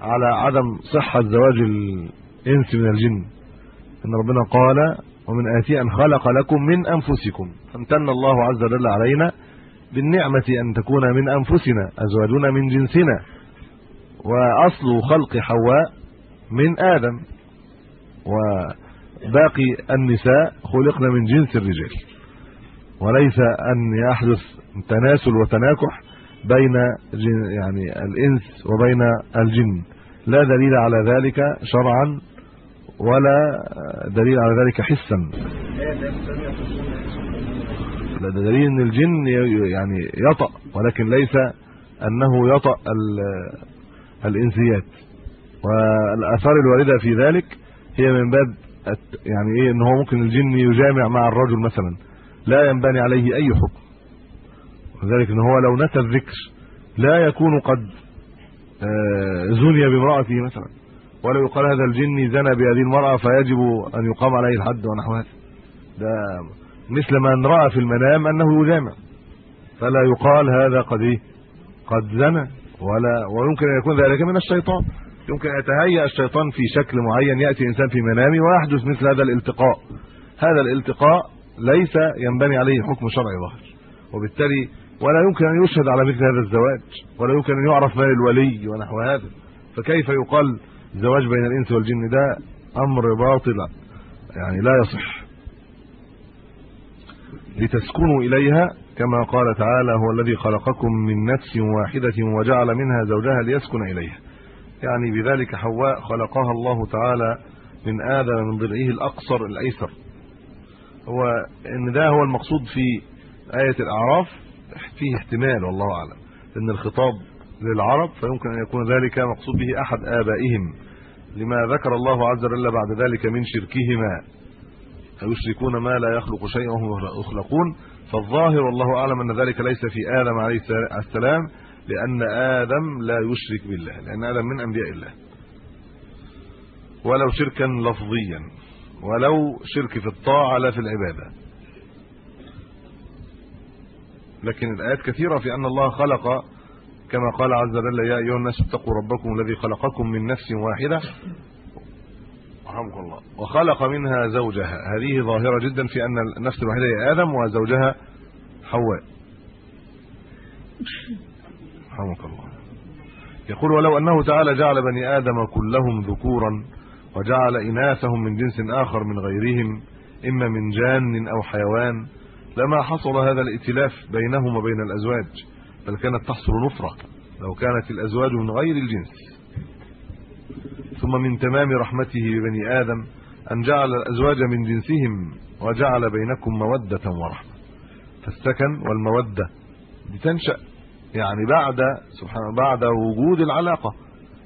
على عدم صحة زواج الإنس من الجن. إن ربنا قال ومن آياته أن خلق لكم من أنفسكم. فامتن الله عز وجل علينا بالنعمة أن تكون من أنفسنا أزواجنا من جنسنا. وأصل خلق حواء من آدم. وباقي النساء خلقنا من جنس الرجال. وليس أن يحدث تناسل وتناكح بين يعني الإنس وبين الجن. لا دليل على ذلك شرعا ولا دليل على ذلك حسا. لا دليل إن الجن يعني يطأ ولكن ليس أنه يطأ الإنسيات. والآثار الواردة في ذلك هي من باب يعني إيه إن هو ممكن الجن يجامع مع الرجل مثلا. لا ينبني عليه أي حكم. وذلك إن هو لو نسى الذكر لا يكون قد آه، زني بامرأته مثلا. ولا يقال هذا الجن زنى بهذه المرأة فيجب أن يقام عليه الحد ونحو هذا. ده مثل ما راى في المنام أنه يجامع فلا يقال هذا قد إيه؟ قد زنى. ولا ويمكن أن يكون ذلك من الشيطان. يمكن أن يتهيأ الشيطان في شكل معين يأتي انسان في منامه ويحدث مثل هذا الالتقاء. هذا الالتقاء ليس ينبني عليه حكم شرعي ظاهر. وبالتالي ولا يمكن أن يشهد على مثل هذا الزواج. ولا يمكن أن يعرف مال الولي ونحو هذا. فكيف يقال زواج بين الإنس والجن؟ ده أمر باطل. يعني لا يصح. لتسكنوا إليها كما قال تعالى هو الذي خلقكم من نفس واحدة وجعل منها زوجها ليسكن إليها. يعني بذلك حواء خلقها الله تعالى من آدم من ضلعه الأقصر الأيسر. هو إن ده هو المقصود في آية الأعراف فيه احتمال والله أعلم إن الخطاب للعرب فيمكن أن يكون ذلك مقصود به أحد آبائهم. لما ذكر الله عز وجل بعد ذلك من شركهما فيشركون ما لا يخلق شيئا وهم يخلقون؟ فالظاهر والله أعلم أن ذلك ليس في آدم عليه السلام لأن آدم لا يشرك بالله لأن آدم من أنبياء الله. ولو شركا لفظيا ولو شرك في الطاعة لا في العبادة. لكن الآيات كثيرة في أن الله خلق كما قال عز وجل يا أيها الناس اتقوا ربكم الذي خلقكم من نفس واحدة. رحمك الله. وخلق منها زوجها. هذه ظاهرة جدا في أن النفس الواحده هي آدم وزوجها حواء. رحمك الله. يقول ولو أنه تعالى جعل بني آدم كلهم ذكورا وجعل إناثهم من جنس آخر من غيرهم إما من جان أو حيوان لما حصل هذا الائتلاف بينهم وبين الأزواج بل كانت تحصل نفرة لو كانت الأزواج من غير الجنس. ثم من تمام رحمته ببني آدم أن جعل الأزواج من جنسهم وجعل بينكم مودة ورحمة. فالسكن والمودة بتنشا يعني بعد سبحان بعد وجود العلاقة.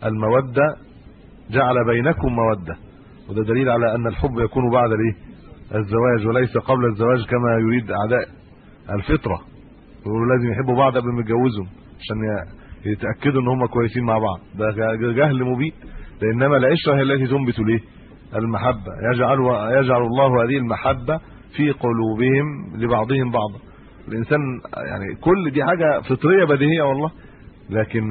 المودة جعل بينكم مودة. وده دليل على أن الحب يكون بعد الإيه؟ الزواج وليس قبل الزواج كما يريد أعداء الفطرة. يقولوا لازم يحبوا بعض قبل ما يتجوزوا عشان يتأكدوا إن هم كويسين مع بعض. ده جهل مبين. لإنما العشرة هي التي تنبت الايه المحبة. يجعل يجعل الله هذه المحبة في قلوبهم لبعضهم بعضا. الإنسان يعني كل دي حاجة فطرية بديهية والله. لكن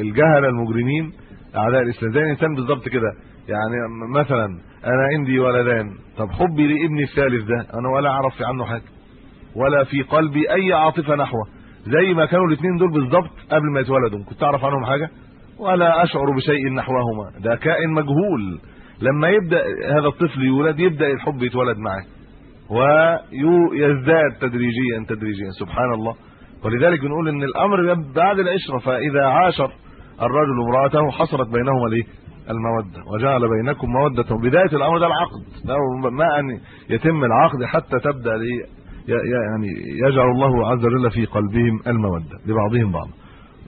الجهل المجرمين أعداء الإسلام زي الإنسان بالظبط كده. يعني مثلا أنا عندي ولدان. طب حبي لابني الثالث ده أنا ولا أعرف عنه حاجة. ولا في قلبي أي عاطفة نحوه. زي ما كانوا الاثنين دول بالظبط قبل ما يتولدوا. كنت تعرف عنهم حاجة؟ ولا أشعر بشيء نحوهما. ده كائن مجهول. لما يبدأ هذا الطفل يولد يبدأ الحب يتولد معاه ويزداد تدريجيا تدريجيا. سبحان الله. ولذلك بنقول إن الأمر بعد العشرة فإذا عاشر الرجل امرأته حصلت بينهما الايه المودة. وجعل بينكم مودة. بدايه الأمر ده العقد. ما أن يتم العقد حتى تبدأ يعني يجعل الله عز وجل في قلبهم المودة. لبعضهم بعضا.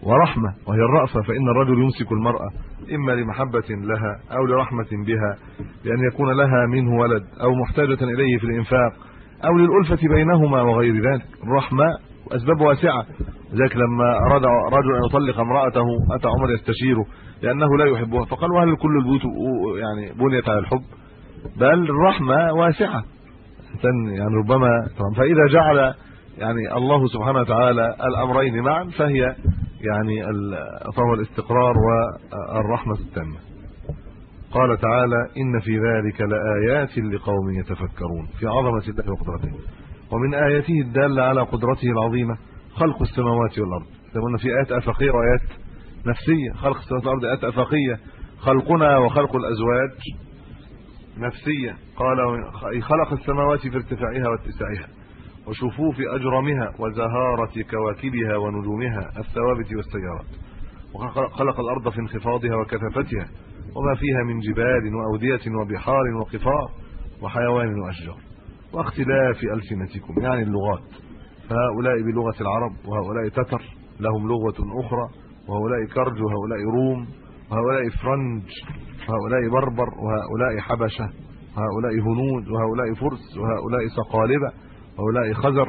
ورحمة وهي الرأفة فإن الرجل يمسك المرأة إما لمحبة لها أو لرحمة بها بان يكون لها منه ولد أو محتاجة إليه في الإنفاق أو للألفة بينهما وغير ذلك. الرحمة أسباب واسعة. ذلك لما أراد رجل أن يطلق امرأته أتى عمر يستشيره لأنه لا يحبها. فقال وهل كل البيوت يعني بنيت على الحب؟ بل الرحمة واسعة. يعني ربما فإذا جعل يعني الله سبحانه وتعالى الأمرين معا فهي يعني فهو الاستقرار والرحمة التامة. قال تعالى إن في ذلك لآيات لقوم يتفكرون في عظمة الله وقدرته. ومن آياته الدالة على قدرته العظيمة خلق السماوات والأرض. قلنا في آيات افقيه وآيات نفسية خلق السماوات والأرض آيات افقيه خلقنا وخلق الأزواج نفسية. قال خلق السماوات في ارتفاعها واتساعها. وشفوف أجرمها وزهارة كواكبها ونجومها الثوابت والسيارات. وخلق الأرض في انخفاضها وكثافتها وما فيها من جبال وأودية وبحار وقفار وحيوان وأشجار. واختلاف ألسنتكم يعني اللغات. فهؤلاء بلغة العرب وهؤلاء تتر لهم لغة أخرى. وهؤلاء كرج وهؤلاء روم وهؤلاء فرنج وهؤلاء بربر وهؤلاء حبشة وهؤلاء هنود وهؤلاء فرس وهؤلاء صقالبه وهؤلاء خزر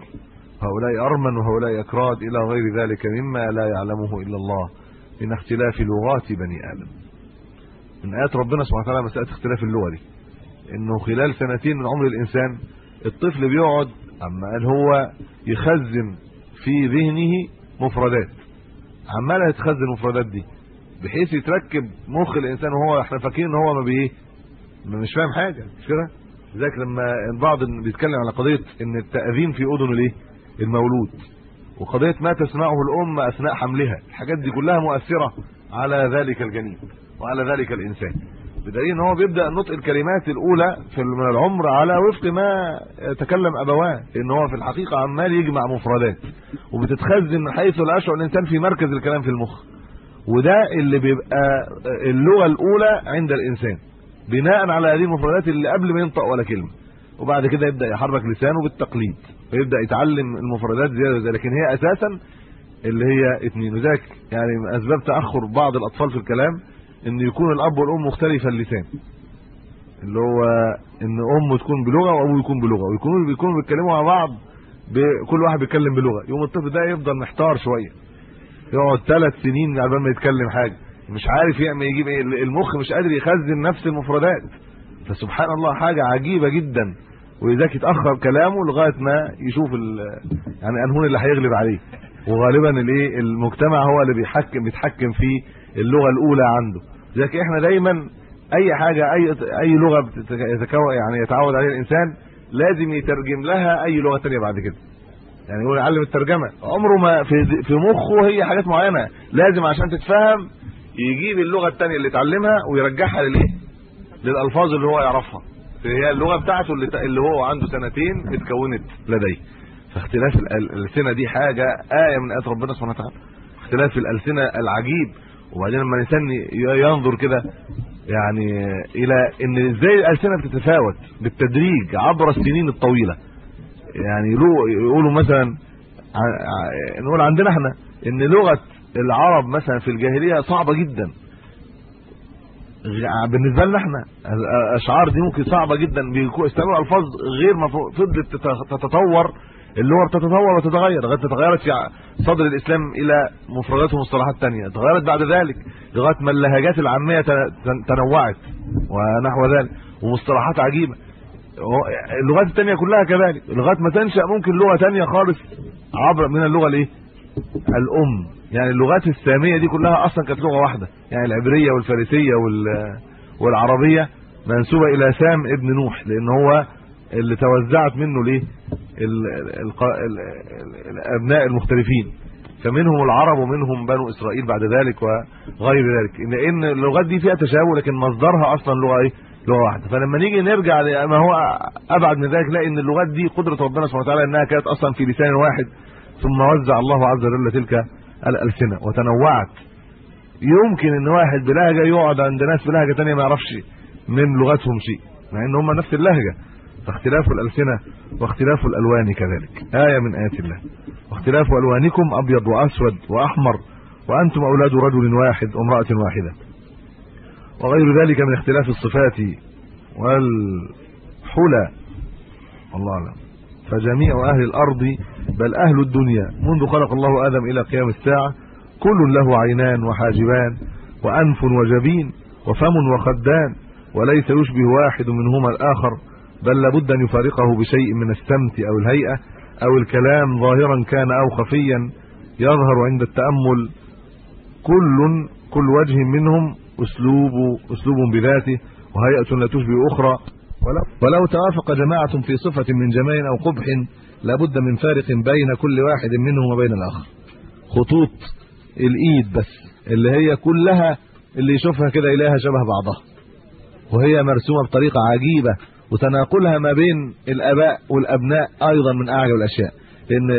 وهؤلاء أرمن وهؤلاء أكراد إلى غير ذلك مما لا يعلمه إلا الله من اختلاف لغات بني آدم. من آيات ربنا سبحانه وتعالى مسألة اختلاف اللغة دي إنه خلال سنتين من عمر الإنسان الطفل بيقعد أما قال هو يخزن في ذهنه مفردات. عمالة يتخزن المفردات دي بحيث يتركب مخ الإنسان وهو إحنا فاكرين إن هو ما بايه مش فاهم حاجة مش كده؟ ذاك لما البعض بيتكلم على قضية إن التأذين في اذن الايه المولود. وقضية ما تسمعه الأم أثناء حملها. الحاجات دي كلها مؤثرة على ذلك الجنين وعلى ذلك الإنسان. بدليل إن هو بيبدأ نطق الكلمات الأولى في من العمر على وفق ما يتكلم أبواه. إن هو في الحقيقة عمال يجمع مفردات. وبتتخزن من حيث لا يشعر الإنسان في مركز الكلام في المخ. وده اللي بيبقى اللغة الأولى عند الإنسان. بناء على هذه المفردات اللي قبل ما ينطق ولا كلمة. وبعد كده يبدأ يحرك لسانه بالتقليد ويبدأ يتعلم المفردات زيادة لكن هي أساسا اللي هي اتنين. وذاك يعني من أسباب تأخر بعض الأطفال في الكلام إن يكون الأب والأم مختلف اللسان. اللي هو إن امه تكون بلغة وأبوه يكون بلغة. ويكونوا بيكونوا بيتكلموا مع بعض كل واحد بيتكلم بلغة. يوم الطفل ده يفضل محتار شوية. يقعد ثلاث سنين قبل ما يتكلم حاجة. مش عارف يعمل يجيب إيه المخ مش قادر يخزن نفس المفردات. فسبحان الله حاجة عجيبة جدا. ولذلك يتاخر كلامه لغاية ما يشوف يعني أنهون اللي هيغلب عليه. وغالبا الإيه المجتمع هو اللي بيحكم بيتحكم في اللغة الأولى عنده. لذلك إحنا دايما أي حاجة اي أي لغة يتكون يعني يتعود عليها الإنسان لازم يترجم لها أي لغة ثانية بعد كده. يعني هو يعلم الترجمة. عمره ما في في مخه هي حاجات معينة. لازم عشان تتفهم يجيب اللغة الثانية اللي اتعلمها ويرجعها للإيه؟ للألفاظ اللي هو يعرفها. هي اللغة بتاعته اللي اللي هو عنده سنتين اتكونت لديه. فاختلاف الألسنة دي حاجة آية من آيات ربنا سبحانه وتعالى. اختلاف الألسنة العجيب. وبعدين لما الإنسان ينظر كده يعني إلى إن إزاي الألسنة بتتفاوت بالتدريج عبر السنين الطويلة. يعني يقولوا مثلا نقول عندنا إحنا إن لغة العرب مثلا في الجاهلية صعبة جدا. بالنسبة لنا إحنا الأشعار دي ممكن صعبة جدا بيستعملوا ألفاظ غير ما فضلت تتطور اللغة بتتطور وتتغير لغاية تغيرت في صدر الإسلام إلى مفردات ومصطلحات ثانية تغيرت بعد ذلك لغاية ما اللهجات العامية تنوعت ونحو ذلك ومصطلحات عجيبة. اللغات الثانية كلها كذلك. لغاية ما تنشأ ممكن لغة ثانية خالص عبر من اللغة الإيه؟ الأم. يعني اللغات السامية دي كلها أصلا كانت لغة واحدة. يعني العبرية والفارسية والعربية منسوبة إلى سام ابن نوح لأن هو اللي توزعت منه ليه الأبناء المختلفين. فمنهم العرب ومنهم بنو إسرائيل بعد ذلك وغير ذلك. لأن اللغات دي فيها تشابه لكن مصدرها أصلا لغة إيه؟ لغة واحدة. فلما نيجي نرجع ما هو أبعد من ذلك نلاقي إن اللغات دي قدرة ربنا سبحانه وتعالى إنها كانت أصلا في لسان واحد ثم وزع الله عز وجل تلك الألسنة وتنوعت. يمكن إن واحد بلهجة يقعد عند ناس بلهجة ثانية ما يعرفش من لغتهم شيء مع إن هم نفس اللهجة. فاختلاف الألسنة واختلاف الألوان كذلك. آية من آيات الله. واختلاف ألوانكم أبيض وأسود وأحمر وأنتم أولاد رجل واحد وامراه واحدة. وغير ذلك من اختلاف الصفات والحلى الله أعلم. فجميع أهل الأرض بل أهل الدنيا منذ خلق الله آدم إلى قيام الساعة كل له عينان وحاجبان وأنف وجبين وفم وخدان وليس يشبه واحد منهما الآخر بل لابد أن يفارقه بشيء من السمت أو الهيئة أو الكلام ظاهرا كان أو خفيا يظهر عند التأمل كل كل وجه منهم أسلوب أسلوب بذاته وهيئة لا تشبه أخرى ولو, توافق جماعة في صفة من جمال أو قبح لابد من فارق بين كل واحد منهم وبين الآخر. خطوط الإيد بس اللي هي كلها اللي يشوفها كده يلاقيها شبه بعضها. وهي مرسومة بطريقة عجيبة وتناقلها ما بين الآباء والأبناء أيضا من اعجب الأشياء. لأن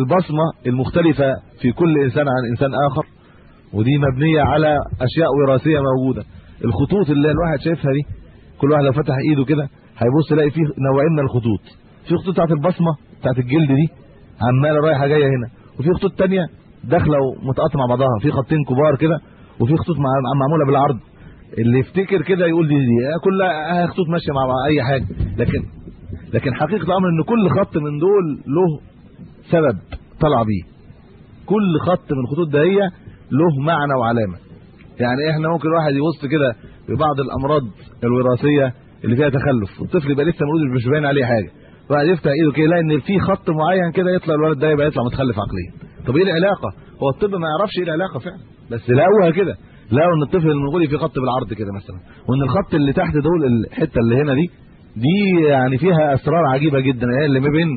البصمة المختلفة في كل إنسان عن إنسان آخر ودي مبنية على أشياء وراثية موجودة. الخطوط اللي الواحد شايفها دي كل واحد لو فتح إيده كده هيبص يلاقي فيه نوعين من الخطوط. في خطوط بتاعت البصمة بتاعت الجلد دي عمالة رايحة جاية هنا. وفي خطوط تانية داخلة ومتقاطعه مع بعضها. في خطين كبار كده وفي خطوط معمولة بالعرض. اللي يفتكر كده يقول دي دي كلها خطوط ماشية مع أي حاجة. لكن لكن حقيقة الأمر إن كل خط من دول له سبب طلع بيه. كل خط من الخطوط ده هي له معنى وعلامة. يعني إحنا ممكن واحد يبص كده ببعض الأمراض الوراثية اللي فيها تخلف. والطفل يبقى لسه مولود مش باين عليه حاجة. يفتح ايده كده يلاقي ان في خط معين كده يطلع الولد ده يبقى يطلع متخلف عقليا. طب إيه العلاقة؟ هو الطب ما يعرفش إيه العلاقة فعلا. بس لقوها كده. لقوا ان الطفل المنغولي في خط بالعرض كده مثلا. وان الخط اللي تحت دول الحتة اللي هنا دي دي يعني فيها اسرار عجيبة جدا. هي اللي ما بين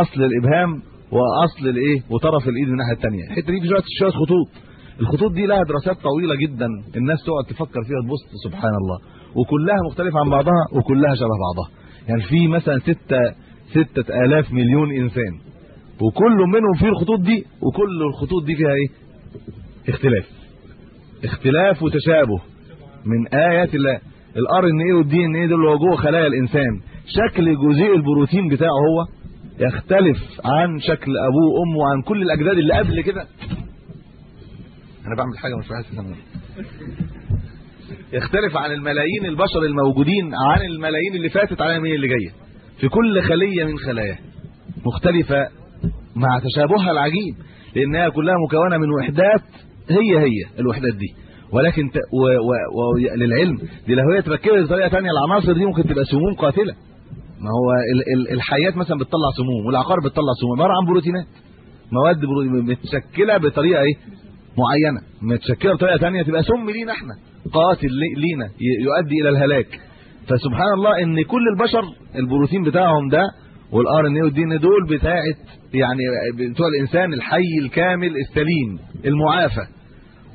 اصل الابهام واصل الايه وطرف الايد الناحية الثانية الحتة دي شوية شوية خطوط. الخطوط دي لها دراسات طويلة جدا الناس تقعد تفكر فيها تبص سبحان الله. وكلها مختلفة عن بعضها وكلها شبه بعضها. يعني في مثلا 6 6000 مليون إنسان. وكل منهم فيه الخطوط دي وكل الخطوط دي فيها إيه؟ اختلاف. اختلاف وتشابه. من آيات الله الار إن إيه والدي إن إيه دول اللي جوه خلايا الإنسان. شكل جزيء البروتين بتاعه هو يختلف عن شكل أبوه وأمه وعن كل الأجداد اللي قبل كده. أنا بعمل حاجة مش حاسس أنا يختلف عن الملايين البشر الموجودين عن الملايين اللي فاتت على مين اللي جاية؟ في كل خلية من خلاياه مختلفة مع تشابهها العجيب لأنها كلها مكونة من وحدات هي هي الوحدات دي. ولكن ت... و... و... و... للعلم دي لو هي اتركبت بطريقة ثانية العناصر دي ممكن تبقى سموم قاتلة. ما هو ال... ال... الحيات مثلا بتطلع سموم والعقارب بتطلع سموم عبارة عن بروتينات. مواد برو... متشكلة بطريقة إيه؟ معينة. متشكلة بطريقة ثانية تبقى سم لينا إحنا. قاتل لينا يؤدي إلى الهلاك. فسبحان الله إن كل البشر البروتين بتاعهم ده والآر إن اي والدي إن دول بتاعه يعني بتوع الإنسان الحي الكامل السليم المعافى.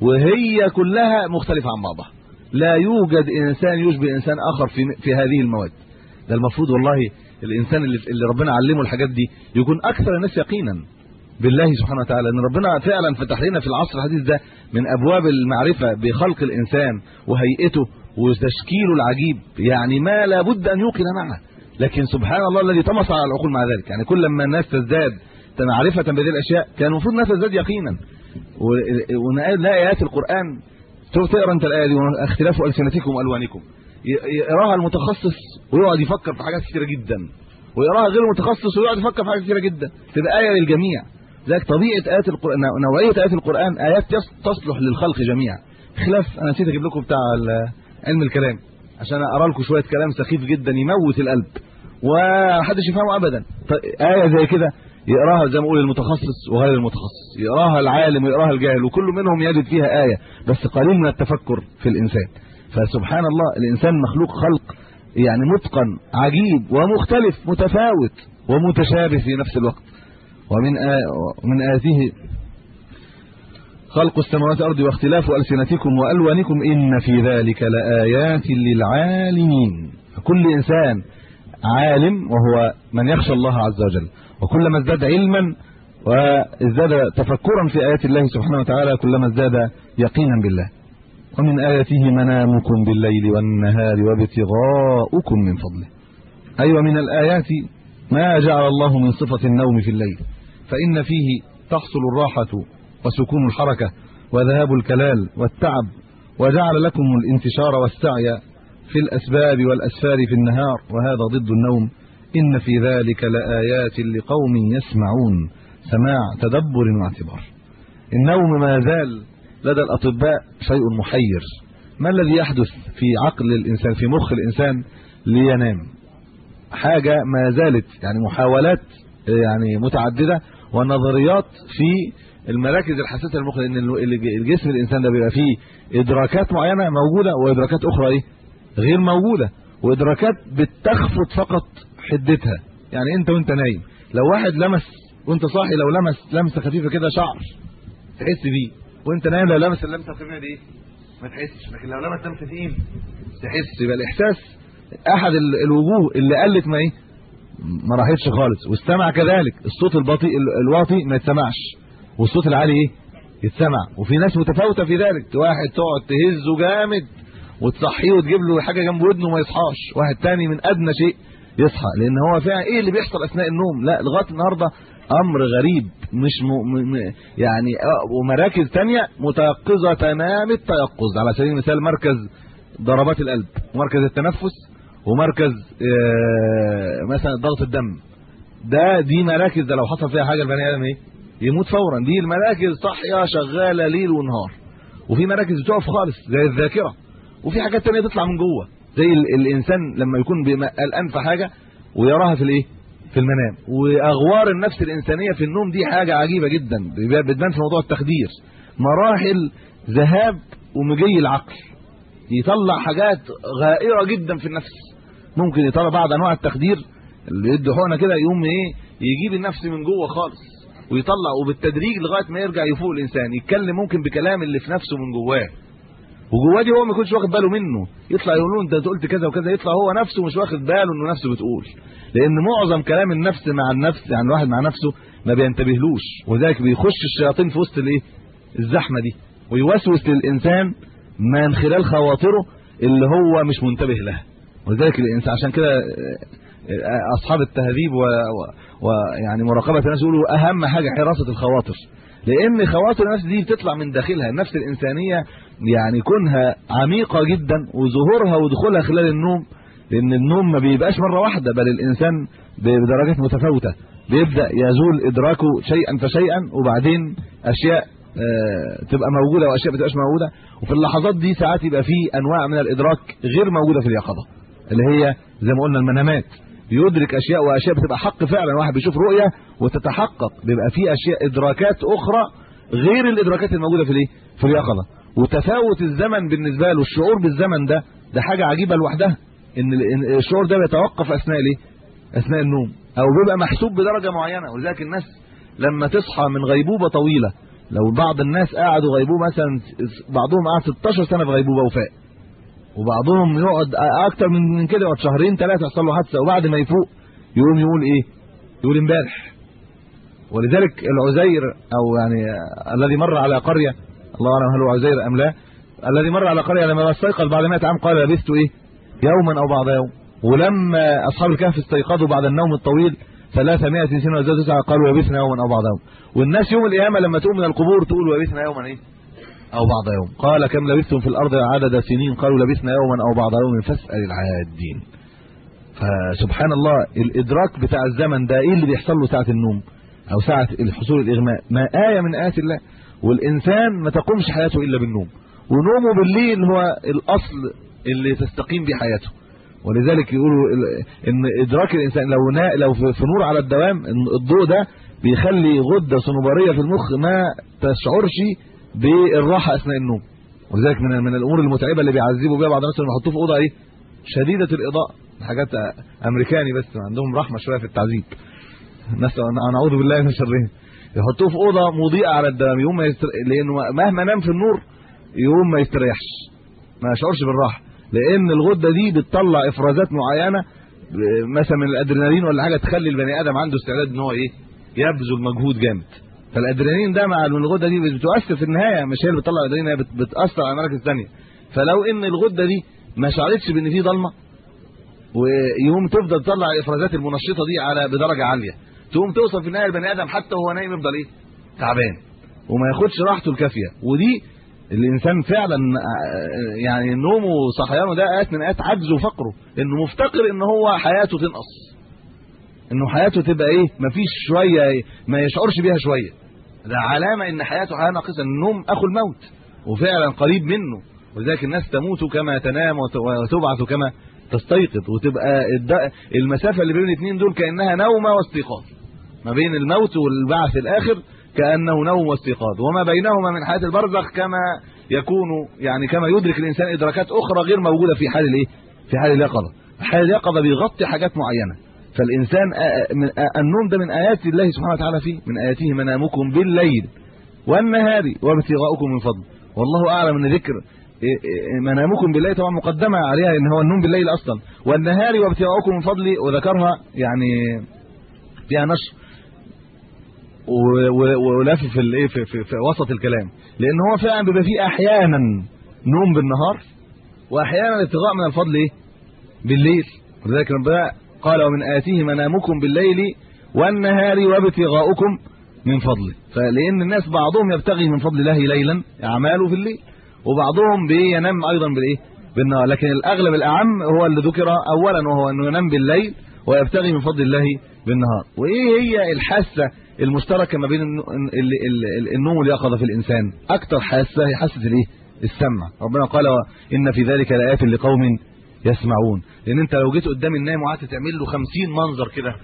وهي كلها مختلفة عن بعضها. لا يوجد إنسان يشبه إنسان آخر في في هذه المواد. ده المفروض والله الإنسان اللي, اللي ربنا علمه الحاجات دي يكون أكثر الناس يقينا. بالله سبحانه وتعالى إن ربنا فعلا فتح لنا في العصر الحديث ده من أبواب المعرفة بخلق الإنسان وهيئته وتشكيله العجيب. يعني ما لابد أن يوقن معه. لكن سبحان الله الذي طمس على العقول مع ذلك. يعني كل ما الناس تزداد معرفة بهذه الأشياء كان المفروض الناس تزداد يقينا. ونلاقي آيات القرآن تقرأ أنت الآية دي اختلاف ألسنتكم وألوانكم. يقراها المتخصص ويقعد يفكر في حاجات كثيره جدا. ويقراها غير المتخصص ويقعد يفكر في حاجات كثيره جدا. تبقى آية للجميع. ذلك طبيعة آيات القرآن نوعية آيات القرآن آيات تصلح للخلق جميعا. خلاف أنا نسيت أجيب لكم بتاع علم الكلام عشان أقرأ لكم شوية كلام سخيف جدا يموت القلب ومحدش يفهمه ابدا. إيه زي كده يقراها زي ما أقول المتخصص وغير المتخصص يقراها العالم ويقراها الجاهل وكل منهم يجد فيها آية بس قليل من التفكر في الإنسان. فسبحان الله الإنسان مخلوق خلق يعني متقن عجيب ومختلف متفاوت ومتشابه في نفس الوقت. ومن آه من آياته خلق السماوات والأرض واختلاف ألسنتكم وألوانكم إن في ذلك لآيات للعالمين. كل إنسان عالم وهو من يخشى الله عز وجل. وكلما ازداد علما وازداد تفكرا في آيات الله سبحانه وتعالى كلما ازداد يقينا بالله. ومن آياته منامكم بالليل والنهار وابتغاؤكم من فضله. أيوه من الآيات ما جعل الله من صفة النوم في الليل. فإن فيه تحصل الراحة وسكون الحركة وذهاب الكلال والتعب وجعل لكم الانتشار والسعي في الأسباب والأسفار في النهار وهذا ضد النوم. إن في ذلك لآيات لقوم يسمعون. سماع تدبر واعتبار. النوم ما زال لدى الأطباء شيء محير. ما الذي يحدث في عقل الإنسان في مخ الإنسان لينام؟ حاجة ما زالت يعني محاولات يعني متعددة ونظريات في المراكز الحساسة للمخ لأن الجسم الإنسان ده بيبقى فيه إدراكات معينة موجودة وإدراكات أخرى إيه؟ غير موجودة وإدراكات بتخفض فقط حدتها. يعني أنت وأنت نايم لو واحد لمس وأنت صاحي لو لمس لمسة خفيفة كده شعر تحس بيه وأنت نايم لو لمس اللمسة الخفيفة دي ما تحسش لكن لو لمس لمسة تقيل تحس. يبقى الإحساس أحد الوجوه اللي قلت ما إيه؟ ما راحتش خالص. والسمع كذلك. الصوت البطيء الواطي ما يتسمعش. والصوت العالي إيه؟ يتسمع. وفي ناس متفاوتة في ذلك. واحد تقعد تهزه جامد وتصحيه وتجيب له حاجة جنب ودنه وما يصحاش. واحد تاني من أدنى شيء يصحى. لأن هو فعلا إيه اللي بيحصل أثناء النوم؟ لا لغاية النهارده أمر غريب. مش م... م... يعني ومراكز تانية متيقظة تمام التيقظ. على سبيل المثال مركز ضربات القلب ومركز التنفس ومركز مثلا ضغط الدم. ده دي مراكز ده لو حصل فيها حاجة البني آدم إيه؟ يموت فورا. دي المراكز صاحية شغالة ليل ونهار. وفي مراكز بتقف خالص زي الذاكرة. وفي حاجات تانية تطلع من جوه. زي الإنسان لما يكون قلقان في حاجة ويراها في الإيه؟ في المنام. وأغوار النفس الإنسانية في النوم دي حاجة عجيبة جدا. بتبان في موضوع التخدير. مراحل ذهاب ومجي العقل. يطلع حاجات غائرة جدا في النفس. ممكن يطلع بعض أنواع التخدير اللي يدي حقنه كده يقوم إيه يجيب النفس من جوه خالص ويطلع وبالتدريج لغاية ما يرجع يفوق الإنسان يتكلم ممكن بكلام اللي في نفسه من جواه. وجواه دي هو ما يكونش واخد باله منه. يطلع يقول له أنت قلت كذا وكذا يطلع هو نفسه مش واخد باله إنه نفسه بتقول. لأن معظم كلام النفس مع النفس يعني الواحد مع نفسه ما بينتبهلوش. وذلك بيخش الشياطين في وسط الإيه؟ الزحمة دي. ويوسوس للإنسان من خلال خواطره اللي هو مش منتبه لها. وذلك الانسان عشان كده أصحاب التهذيب ويعني و... مراقبة الناس يقولوا أهم حاجة حراسة الخواطر. لأن خواطر النفس دي بتطلع من داخلها. النفس الإنسانية يعني كونها عميقة جدا وظهورها ودخولها خلال النوم لأن النوم ما بيبقاش مرة واحدة بل الإنسان بدرجات متفاوتة. بيبدأ يزول ادراكه شيئا فشيئا وبعدين أشياء تبقى موجودة وأشياء ما تبقاش موجودة. وفي اللحظات دي ساعات يبقى في أنواع من الإدراك غير موجودة في اليقظة. اللي هي زي ما قلنا المنامات. بيدرك أشياء وأشياء بتبقى حق فعلا واحد بيشوف رؤية وتتحقق. بيبقى في أشياء إدراكات أخرى غير الإدراكات الموجودة في الإيه؟ في اليقظة. وتفاوت الزمن بالنسبة له الشعور بالزمن ده ده حاجة عجيبة لوحدها. إن الشعور ده بيتوقف أثناء الإيه؟ أثناء النوم. أو بيبقى محسوب بدرجة معينة. ولذلك الناس لما تصحى من غيبوبة طويلة لو بعض الناس قعدوا غيبوبة مثلا بعضهم قعد 16 سنة في غيبوبة وفاق. وبعضهم يقعد أكتر من كده يقعد شهرين ثلاثة يحصل له حادثة وبعد ما يفوق يقوم يقول إيه؟ يقول إمبارح. ولذلك العزير أو يعني الذي مر على قرية الله أعلم هل هو عزير أم لا الذي مر على قرية لما استيقظ بعد 100 عام قال لبثت إيه؟ يوما أو بعض يوم. ولما أصحاب الكهف استيقظوا بعد النوم الطويل 300 سنة وزادوا تسعة قالوا لبثنا يوما أو بعض يوم. والناس يوم القيامة لما تقوم من القبور تقول لبثنا يوما إيه؟ أو بعض يوم. قال كم لبثتم في الأرض عدد سنين؟ قالوا لبثنا يوما أو بعض يوم فاسأل العادين. فسبحان الله الإدراك بتاع الزمن ده إيه اللي بيحصل له ساعة النوم؟ أو ساعة الحصول الإغماء. ما آية من آيات الله. والإنسان ما تقومش حياته إلا بالنوم. ونومه بالليل هو الأصل اللي تستقيم بيه حياته. ولذلك يقولوا إن إدراك الإنسان لو نا لو في نور على الدوام الضوء ده بيخلي غدة صنوبرية في المخ ما تشعرش بالراحة أثناء النوم. ولذلك من من الأمور المتعبة اللي بيعذبوا بيها بعض الناس اللي بيحطوه في أوضة إيه؟ شديدة الإضاءة. حاجات أمريكاني بس عندهم رحمة شوية في التعذيب. نسال نعوذ بالله من شرهم يحطوه في أوضة مضيئة على الدوام يوم ما يستر... لأنه مهما نام في النور يوم ما يستريحش. ما يشعرش بالراحة. لأن الغدة دي بتطلع إفرازات معينة مثلا من الأدرينالين ولا حاجة تخلي البني آدم عنده استعداد إن هو إيه؟ يبذل مجهود جامد. فالأدرينالين ده مع الغدة دي بتؤثر في النهاية. مش هي اللي بتطلع الأدرينالين هي بتأثر على المراكز الثانية. فلو إن الغدة دي ما شعرتش بإن في ضلمة ويوم تفضل تطلع الإفرازات المنشطة دي على بدرجة عالية تقوم توصل في النهاية البني آدم حتى وهو نايم يفضل إيه؟ تعبان. وما ياخدش راحته الكافية. ودي الإنسان فعلا يعني نومه وصحيانه ده آيات من آيات عجزه وفقره. إنه مفتقر إن هو حياته تنقص. إنه حياته تبقى إيه؟ مفيش شوية ما يشعرش بيها شوية. ده علامة إن حياته حياه ناقصه النوم أخو الموت وفعلا قريب منه. ولذلك الناس تموت كما تنام وتبعث كما تستيقظ وتبقى المسافة اللي بين الاثنين دول كأنها نوم واستيقاظ. ما بين الموت والبعث الآخر كأنه نوم واستيقاظ. وما بينهما من حياة البرزخ كما يكون يعني كما يدرك الإنسان إدراكات أخرى غير موجودة في حال الإيه؟ في حال اليقظة. حال اليقظة بيغطي حاجات معينة. فالإنسان النوم ده من آيات الله سبحانه وتعالى فيه من آياته منامكم بالليل والنهار وابتغاؤكم من فضل. والله أعلم أن ذكر منامكم بالليل طبعا مقدمة عليها إن هو النوم بالليل أصلا. والنهار وابتغاؤكم من فضلي وذكرها يعني فيها نشر. ولف في الايه في, في, في وسط الكلام. لأن هو فعلا بيبقى فيه أحيانا نوم بالنهار واحيانا ابتغاء من الفضل إيه؟ بالليل. ولذلك ربنا قال ومن آتيه منامكم بالليل والنهار وابتغاؤكم من فضله. فلأن الناس بعضهم يبتغي من فضل الله ليلا أعماله في الليل وبعضهم بينام أيضا بالإيه؟ بالنهار. لكن الأغلب الأعم هو اللي ذكر اولا وهو إنه ينام بالليل ويبتغي من فضل الله بالنهار. وإيه هي الحاسة المشتركة ما بين النوم واليقظه في الإنسان؟ أكتر حاسة هي حاسة الإيه؟ السمع. ربنا قال إن في ذلك لآيات لقوم يسمعون. لأن أنت لو جيت قدام النايم وقعدت تعمل له 50 منظر كده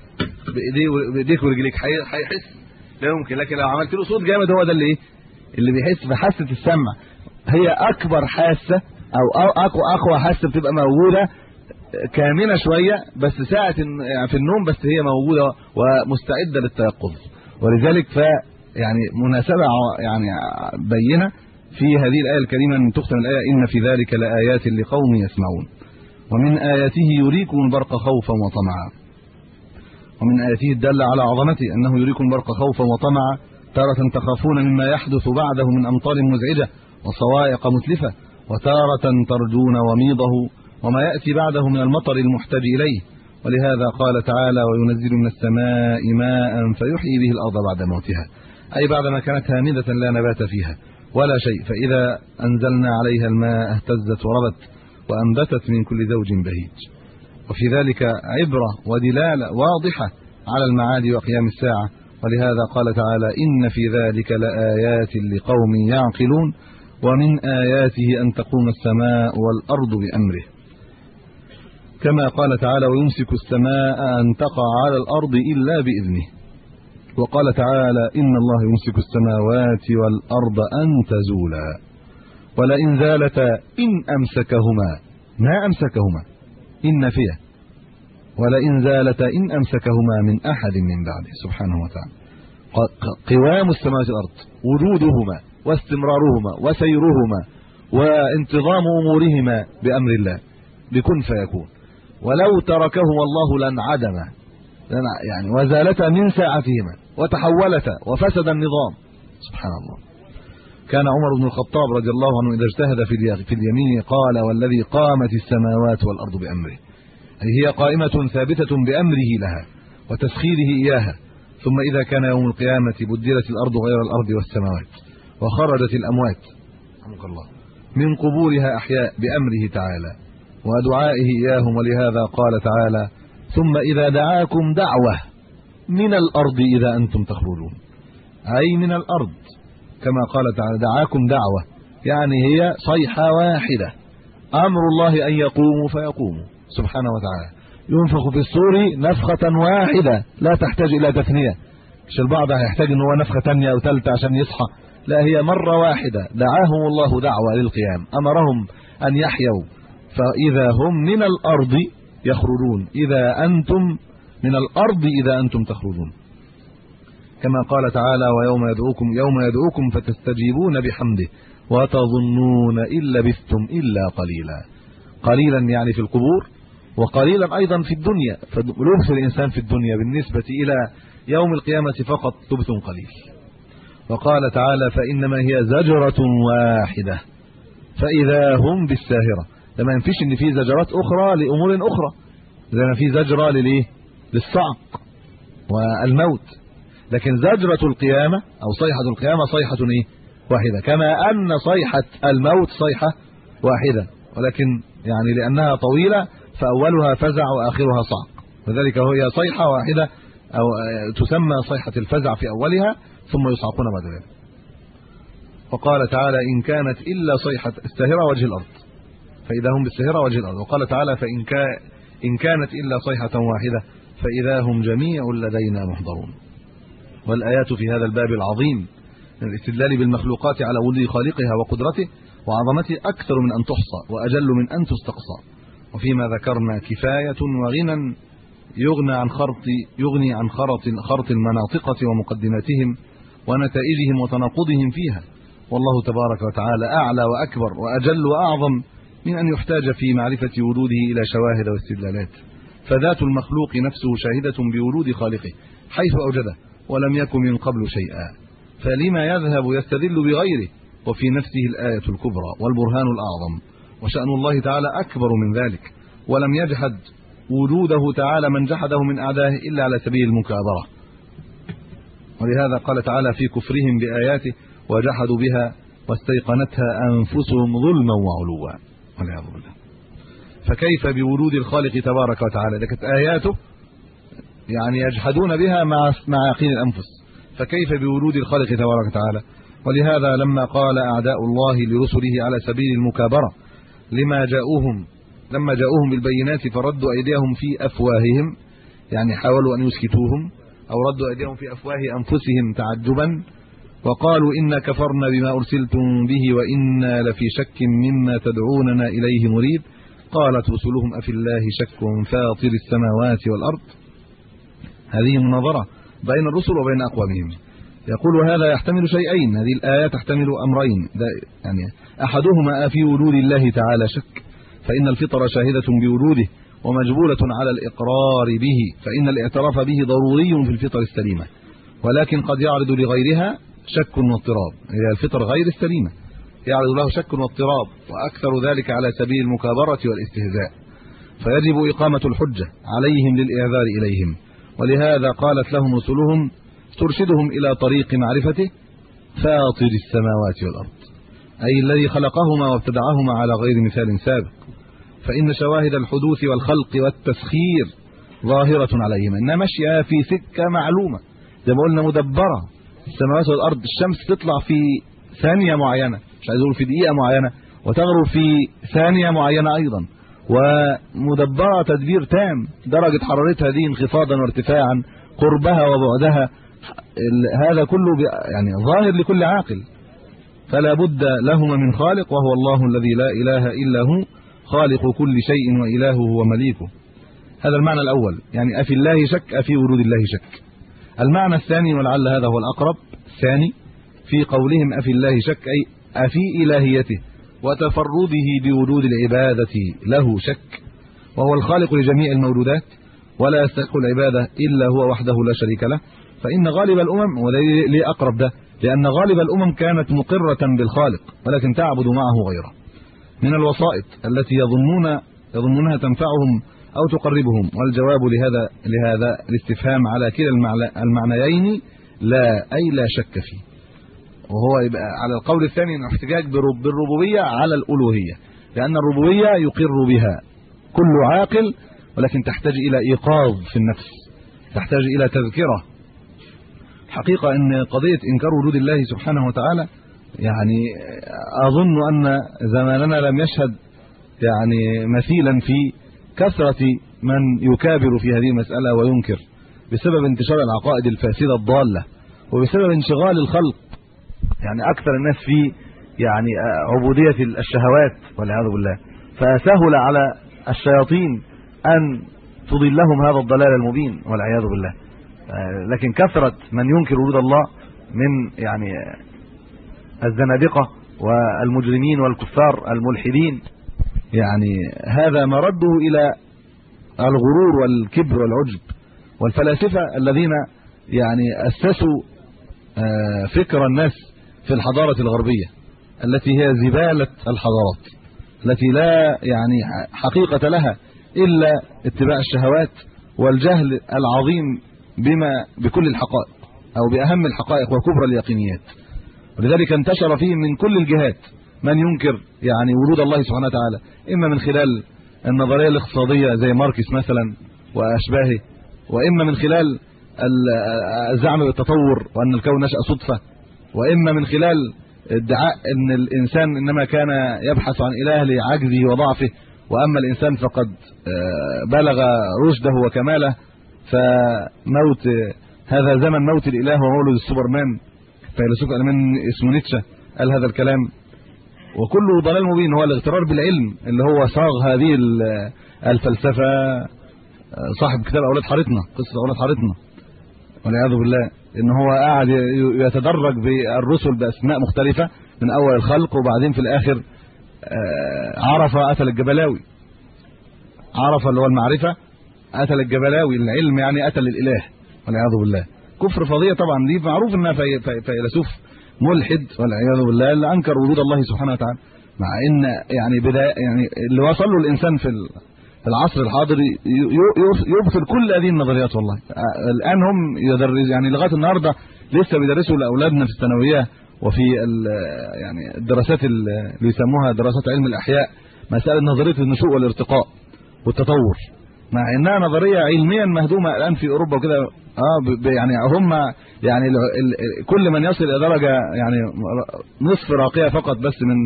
بإيديه بإيديك ورجليك هيحس. لا يمكن. لكن لو عملت له صوت جامد هو ده اللي إيه؟ اللي بيحس بحاسة السمع. هي أكبر حاسة أو اقوى أقوى حاسة بتبقى موجودة كامنة شوية بس ساعة يعني في النوم بس هي موجودة ومستعدة للتيقظ. ولذلك ف يعني مناسبة يعني بينة في هذه الآية الكريمة أن تختم الآية إن في ذلك لآيات لقوم يسمعون. ومن آياته يريكم البرق خوفا وطمعا. ومن آياته الدالة على عظمته أنه يريكم البرق خوفا وطمعا تارة تخافون مما يحدث بعده من أمطار مزعجة وصواعق متلفة وتارة ترجون وميضه وما يأتي بعده من المطر المحتاج إليه. ولهذا قال تعالى وينزل من السماء ماء فيحيي به الأرض بعد موتها. أي بعدما كانت هامدة لا نبات فيها ولا شيء فإذا أنزلنا عليها الماء اهتزت وربت. وأنبتت من كل زوج بهيج. وفي ذلك عبرة ودلالة واضحة على المعاد وقيام الساعة. ولهذا قال تعالى إن في ذلك لآيات لقوم يعقلون ومن آياته أن تقوم السماء والأرض بأمره. كما قال تعالى ويمسك السماء أن تقع على الأرض إلا بإذنه. وقال تعالى إن الله يمسك السماوات والأرض أن تزولا. ولئن زالتا إن أمسكهما ما أمسكهما؟ إن فيه ولئن زالتا إن أمسكهما من أحد من بعده سبحانه وتعالى. قوام السماوات والأرض وجودهما واستمرارهما وسيرهما وانتظام أمورهما بأمر الله بكن فيكون. ولو تركهما الله لانعدما يعني وزالتا من ساعتهما وتحولتا وفسد النظام. سبحان الله. كان عمر بن الخطاب رضي الله عنه إذا اجتهد في في اليمين قال والذي قامت السماوات والأرض بأمره. أي هي قائمة ثابتة بأمره لها وتسخيره إياها. ثم إذا كان يوم القيامة بدلت الأرض غير الأرض والسماوات وخرجت الأموات رحمك الله من قبورها أحياء بأمره تعالى ودعائه إياهم ولهذا قال تعالى ثم إذا دعاكم دعوة من الأرض إذا أنتم تخرجون. أي من الأرض. كما قال تعالى دعاكم دعوة. يعني هي صيحة واحدة. أمر الله أن يقوموا فيقوموا. سبحانه وتعالى. ينفخ في الصور نفخة واحدة. لا تحتاج إلى تثنية. مش البعض هيحتاج إن هو نفخة ثانية أو ثالثه عشان يصحى. لا هي مرة واحدة. دعاهم الله دعوة للقيام. أمرهم أن يحيوا. فإذا هم من الأرض يخرجون. إذا أنتم من الأرض إذا أنتم تخرجون. كما قال تعالى ويوم يدعوكم يوم يدعوكم فتستجيبون بحمده وتظنون إن لبثتم إلا قليلا. قليلا يعني في القبور وقليلا أيضا في الدنيا. فلبث الانسان في الدنيا بالنسبة إلى يوم القيامة فقط لبث قليل. وقال تعالى فإنما هي زجرة واحدة فإذا هم بالساهرة. لما ينفيش إن في زجرات أخرى لأمور أخرى. زي ما في زجرة للإيه؟ للصعق والموت. لكن زجرة القيامة أو صيحة القيامة صيحة إيه؟ واحدة. كما أن صيحة الموت صيحة واحدة. ولكن يعني لأنها طويلة فأولها فزع وآخرها صعق. وذلك هي صيحة واحدة أو تسمى صيحة الفزع في أولها ثم يصعقون بعد ذلك. وقال تعالى إن كانت إلا صيحة الساهره وجه الأرض. فإذا هم بالساهره وجه الأرض. وقال تعالى إن كانت إلا صيحة واحدة فإذا هم جميع لدينا محضرون. والآيات في هذا الباب العظيم من الاستدلال بالمخلوقات على وجود خالقها وقدرته وعظمته أكثر من أن تحصى وأجل من أن تستقصى. وفيما ذكرنا كفاية وغنى يغنى عن خرط يغني عن خرط خرط المناطقة ومقدماتهم ونتائجهم وتناقضهم فيها. والله تبارك وتعالى أعلى وأكبر وأجل وأعظم من أن يحتاج في معرفة وجوده إلى شواهد واستدلالات. فذات المخلوق نفسه شاهدة بوجود خالقه حيث أوجده. ولم يكن من قبل شيئا. فلما يذهب يستدل بغيره وفي نفسه الآية الكبرى والبرهان الأعظم. وشأن الله تعالى أكبر من ذلك. ولم يجحد وجوده تعالى من جحده من أعدائه إلا على سبيل المكابرة. ولهذا قال تعالى في كفرهم بآياته وجحدوا بها واستيقنتها أنفسهم ظلما وعلوا. والعياذ بالله. فكيف بوجود الخالق تبارك وتعالى؟ لكت آياته يعني يجحدون بها مع مع يقين الأنفس. فكيف بوجود الخالق تبارك وتعالى؟ ولهذا لما قال أعداء الله لرسله على سبيل المكابرة لما جاءوهم لما جاءوهم بالبينات فردوا أيديهم في أفواههم يعني حاولوا أن يسكتوهم أو ردوا أيديهم في أفواه أنفسهم تعجبا وقالوا إنا كفرنا بما أرسلتم به وإنا لفي شك مما تدعوننا إليه مريب. قالت رسلهم أفي الله شك فاطر السماوات والأرض؟ هذه مناظرة بين الرسل وبين أقوامهم. يقول هذا يحتمل شيئين هذه الآية تحتمل أمرين. يعني أحدهما في وجود الله تعالى شك فإن الفطر شاهدة بوجوده ومجبولة على الإقرار به فإن الاعتراف به ضروري في الفطر السليمة. ولكن قد يعرض لغيرها شك واضطراب. هي الفطر غير السليمة يعرض له شك واضطراب وأكثر ذلك على سبيل المكابرة والإستهزاء. فيجب إقامة الحجة عليهم للإعذار إليهم. ولهذا قالت لهم رسلهم ترشدهم إلى طريق معرفته فاطر السماوات والأرض. أي الذي خلقهما وابتدعهما على غير مثال سابق. فإن شواهد الحدوث والخلق والتسخير ظاهرة عليهما. إنها ماشية في سكة معلومة. زي ما قلنا مدبرة. السماوات والأرض الشمس تطلع في ثانية معينة. مش عايز أقول في دقيقة معينة. وتغرب في ثانية معينة أيضا. ومدبرة تدبير تام درجة حرارتها دي انخفاضا وارتفاعا قربها وبعدها هذا كله يعني ظاهر لكل عاقل. فلا بد لهما من خالق وهو الله الذي لا إله إلا هو خالق كل شيء وإلهه ومليكه هذا المعنى الأول. يعني أفي الله شك أفي ورود الله شك. المعنى الثاني ولعل هذا هو الأقرب الثاني في قولهم أفي الله شك أي أفي إلهيته. وتفرده بوجود العبادة له شك وهو الخالق لجميع الموجودات ولا يستحق العبادة إلا هو وحده لا شريك له. فإن غالب الأمم وليه أقرب ده لأن غالب الأمم كانت مقرة بالخالق ولكن تعبد معه غيره. من الوسائط التي يظنون يظنونها تنفعهم أو تقربهم والجواب لهذا لهذا الاستفهام على كلا المعنيين لا أي لا شك فيه. وهو يبقى على القول الثاني انه احتجاج بالربوبية على الألوهية. لأن الربوبية يقر بها كل عاقل ولكن تحتاج إلى إيقاظ في النفس تحتاج إلى تذكرة. حقيقة إن قضية إنكار وجود الله سبحانه وتعالى يعني أظن أن زماننا لم يشهد يعني مثيلا في كثرة من يكابر في هذه المسألة وينكر بسبب انتشار العقائد الفاسدة الضالة وبسبب انشغال الخلق. يعني أكثر الناس في يعني عبودية الشهوات والعياذ بالله. فسهل على الشياطين أن تضلهم هذا الضلال المبين والعياذ بالله. لكن كثرة من ينكر وجود الله من يعني الزنادقة والمجرمين والكفار الملحدين يعني هذا مرده إلى الغرور والكبر والعجب. والفلاسفة الذين يعني أسسوا فكر الناس في الحضارة الغربية التي هي زبالة الحضارات التي لا يعني حقيقة لها إلا اتباع الشهوات والجهل العظيم بما بكل الحقائق أو بأهم الحقائق وكبرى اليقينيات. ولذلك انتشر فيه من كل الجهات من ينكر يعني وجود الله سبحانه وتعالى إما من خلال النظرية الاقتصادية زي ماركس مثلا وأشباهه وإما من خلال الزعم بالتطور وأن الكون نشأ صدفة. وإما من خلال ادعاء إن الإنسان إنما كان يبحث عن إله لعجزه وضعفه وأما الإنسان فقد بلغ رشده وكماله فموت هذا زمن موت الإله ومولد السوبرمان فيلسوف المان اسمه نيتشه قال هذا الكلام. وكله ضلال مبين هو الاغترار بالعلم اللي هو صاغ هذه الفلسفة صاحب كتاب أولاد حارتنا قصة أولاد حارتنا. والعياذ بالله إن هو قاعد يتدرج بالرسل بأسماء مختلفة من أول الخلق وبعدين في الآخر عرف قتل الجبلاوي. عرف اللي هو المعرفة قتل الجبلاوي العلم يعني قتل الإله والعياذ بالله. كفر فظيع طبعا دي معروف إنها فيلسوف ملحد والعياذ بالله اللي أنكر وجود الله سبحانه وتعالى. مع إن يعني بدايه يعني اللي وصل له الإنسان في العصر الحاضر يبطل كل هذه النظريات والله. الآن هم يدرس يعني لغاية النهارده لسه بيدرسوا لأولادنا في الثانوية وفي يعني الدراسات اللي يسموها دراسات علم الأحياء مساله نظرية النشوء والارتقاء والتطور. مع إنها نظرية علميا مهدومة الآن في أوروبا وكده آه يعني هم يعني كل من يصل إلى درجة يعني نصف راقية فقط بس من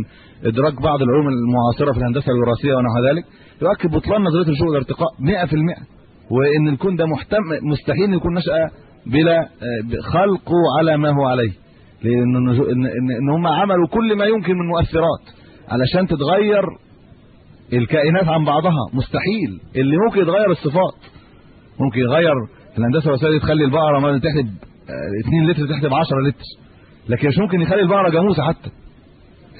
إدراك بعض العلوم المعاصرة في الهندسة الوراثية ونحو ذلك. يؤكد بطلان نظرية النشوء والارتقاء 100% وإن الكون ده محتمل مستحيل يكون نشأ بلا خلقه على ما هو عليه. لأن إن هم عملوا كل ما يمكن من مؤثرات علشان تتغير الكائنات عن بعضها. مستحيل. اللي ممكن يتغير الصفات. ممكن يغير الهندسة الوسائل تخلي البقرة ما تحلب 2 لتر تحلب 10 لتر. لكن مش ممكن يخلي البقرة جاموسة حتى.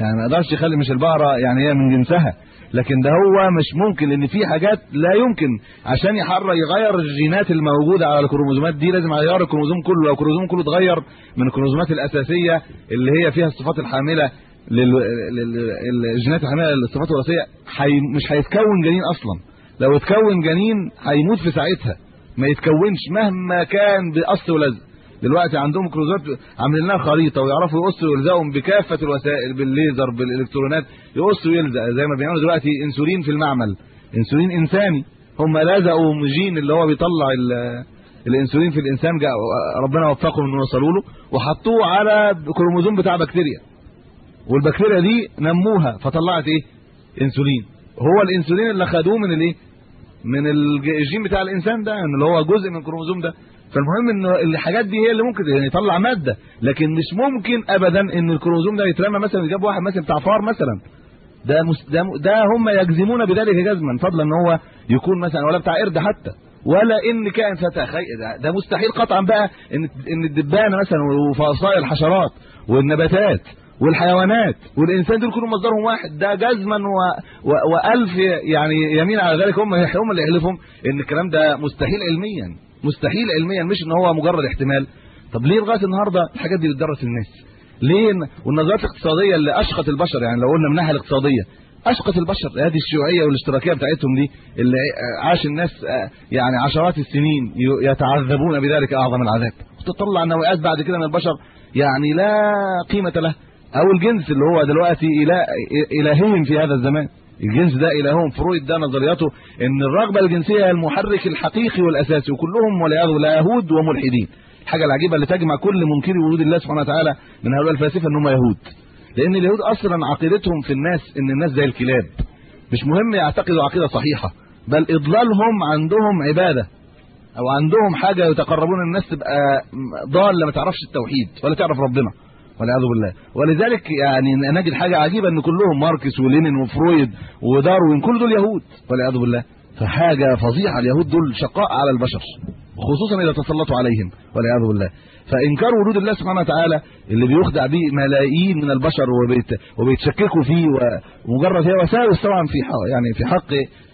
يعني ما يقدرش يخلي مش البقرة يعني هي من جنسها. لكن ده هو مش ممكن لأن في حاجات لا يمكن. عشان يحرر يغير الجينات الموجودة على الكروموزومات دي لازم يغير الكروموزوم كله. لو الكروموزوم كله اتغير من الكروموزومات الأساسية اللي هي فيها الصفات الحاملة للجينات الحاملة للصفات الوراثية حي... مش هيتكون جنين أصلا. لو اتكون جنين هيموت في ساعتها. ما يتكونش مهما كان بقص ولزق دلوقتي عندهم كروموزومات عاملين لها خريطة ويعرفوا يقصوا ويلزقوا بكافة الوسائل بالليزر بالإلكترونات يقص ويلزق زي ما بيعملوا دلوقتي إنسولين في المعمل. إنسولين إنساني. هم لزقوا جين اللي هو بيطلع الإنسولين في الإنسان ربنا وفقهم انه يوصلوا له وحطوه على الكروموزوم بتاع بكتيريا. والبكتيريا دي نموها فطلعت إيه؟ إنسولين. هو الإنسولين اللي خدوه من الإيه؟ من الجين بتاع الإنسان ده اللي هو جزء من الكروموزوم ده. فالمهم ان الحاجات دي هي اللي ممكن يعني يطلع مادة لكن مش ممكن ابدا إن الكروموزوم ده يترمى مثلا يجاب واحد مثلا بتاع فار مثلا ده مس ده, ده هم يجزمون بذلك جزما فضلا إن هو يكون مثلا ولا بتاع قرد حتى ولا إن كائن فتخيل ده, ده مستحيل قطعا بقى إن إن الدبانه مثلا وفصائل الحشرات والنباتات والحيوانات والإنسان دول كلهم مصدرهم واحد ده جزما و... و... وألف يعني يمين على ذلك هم هم اللي يحلفهم إن الكلام ده مستحيل علميا. مستحيل علميا مش إن هو مجرد احتمال. طب ليه لغاية النهارده الحاجات دي بتدرس الناس؟ ليه والنظريات الاقتصادية اللي أشقت البشر يعني لو قلنا من الناحية الاقتصادية أشقت البشر؟ هذه الشيوعية والاشتراكية بتاعتهم دي اللي عاش الناس يعني عشرات السنين يتعذبون بذلك أعظم العذاب. وتطلع نوعيات بعد كده من البشر يعني لا قيمة له. أو الجنس اللي هو دلوقتي اله الههم في هذا الزمان. الجنس ده إلههم فرويد ده نظرياته إن الرغبة الجنسية هي المحرك الحقيقي والأساسي وكلهم والعياذ بالله يهود وملحدين. الحاجة العجيبة اللي تجمع كل منكري وجود الله سبحانه وتعالى من هؤلاء الفلاسفة إن هم يهود. لأن اليهود أصلا عقيدتهم في الناس إن الناس زي الكلاب. مش مهم يعتقدوا عقيدة صحيحة بل إضلالهم عندهم عبادة أو عندهم حاجة يتقربون الناس تبقى ضالة ما تعرفش التوحيد ولا تعرف ربنا. والعياذ بالله. ولذلك يعني نجد حاجة عجيبة إن كلهم ماركس ولينين وفرويد وداروين كل دول يهود. والعياذ بالله. فحاجة فظيعة اليهود دول شقاء على البشر خصوصا إذا تسلطوا عليهم. والعياذ بالله. فإنكار وجود الله سبحانه وتعالى اللي بيخدع به ملايين من البشر وبيت وبيتشككوا فيه ومجرد هي وساوس طبعا في حق يعني في حق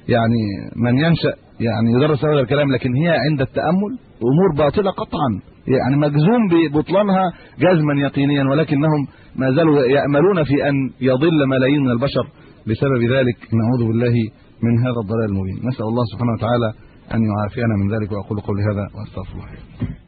يعني من ينشأ يعني يدرس هذا الكلام لكن هي عند التأمل أمور باطلة قطعا. يعني مجزوم ببطلانها جزما يقينيا ولكنهم ما زالوا يأملون في أن يضل ملايين من البشر بسبب ذلك. نعوذ بالله من هذا الضلال المبين. نسأل الله سبحانه وتعالى أن يعافينا من ذلك وأقول قولي هذا وأستغفر الله.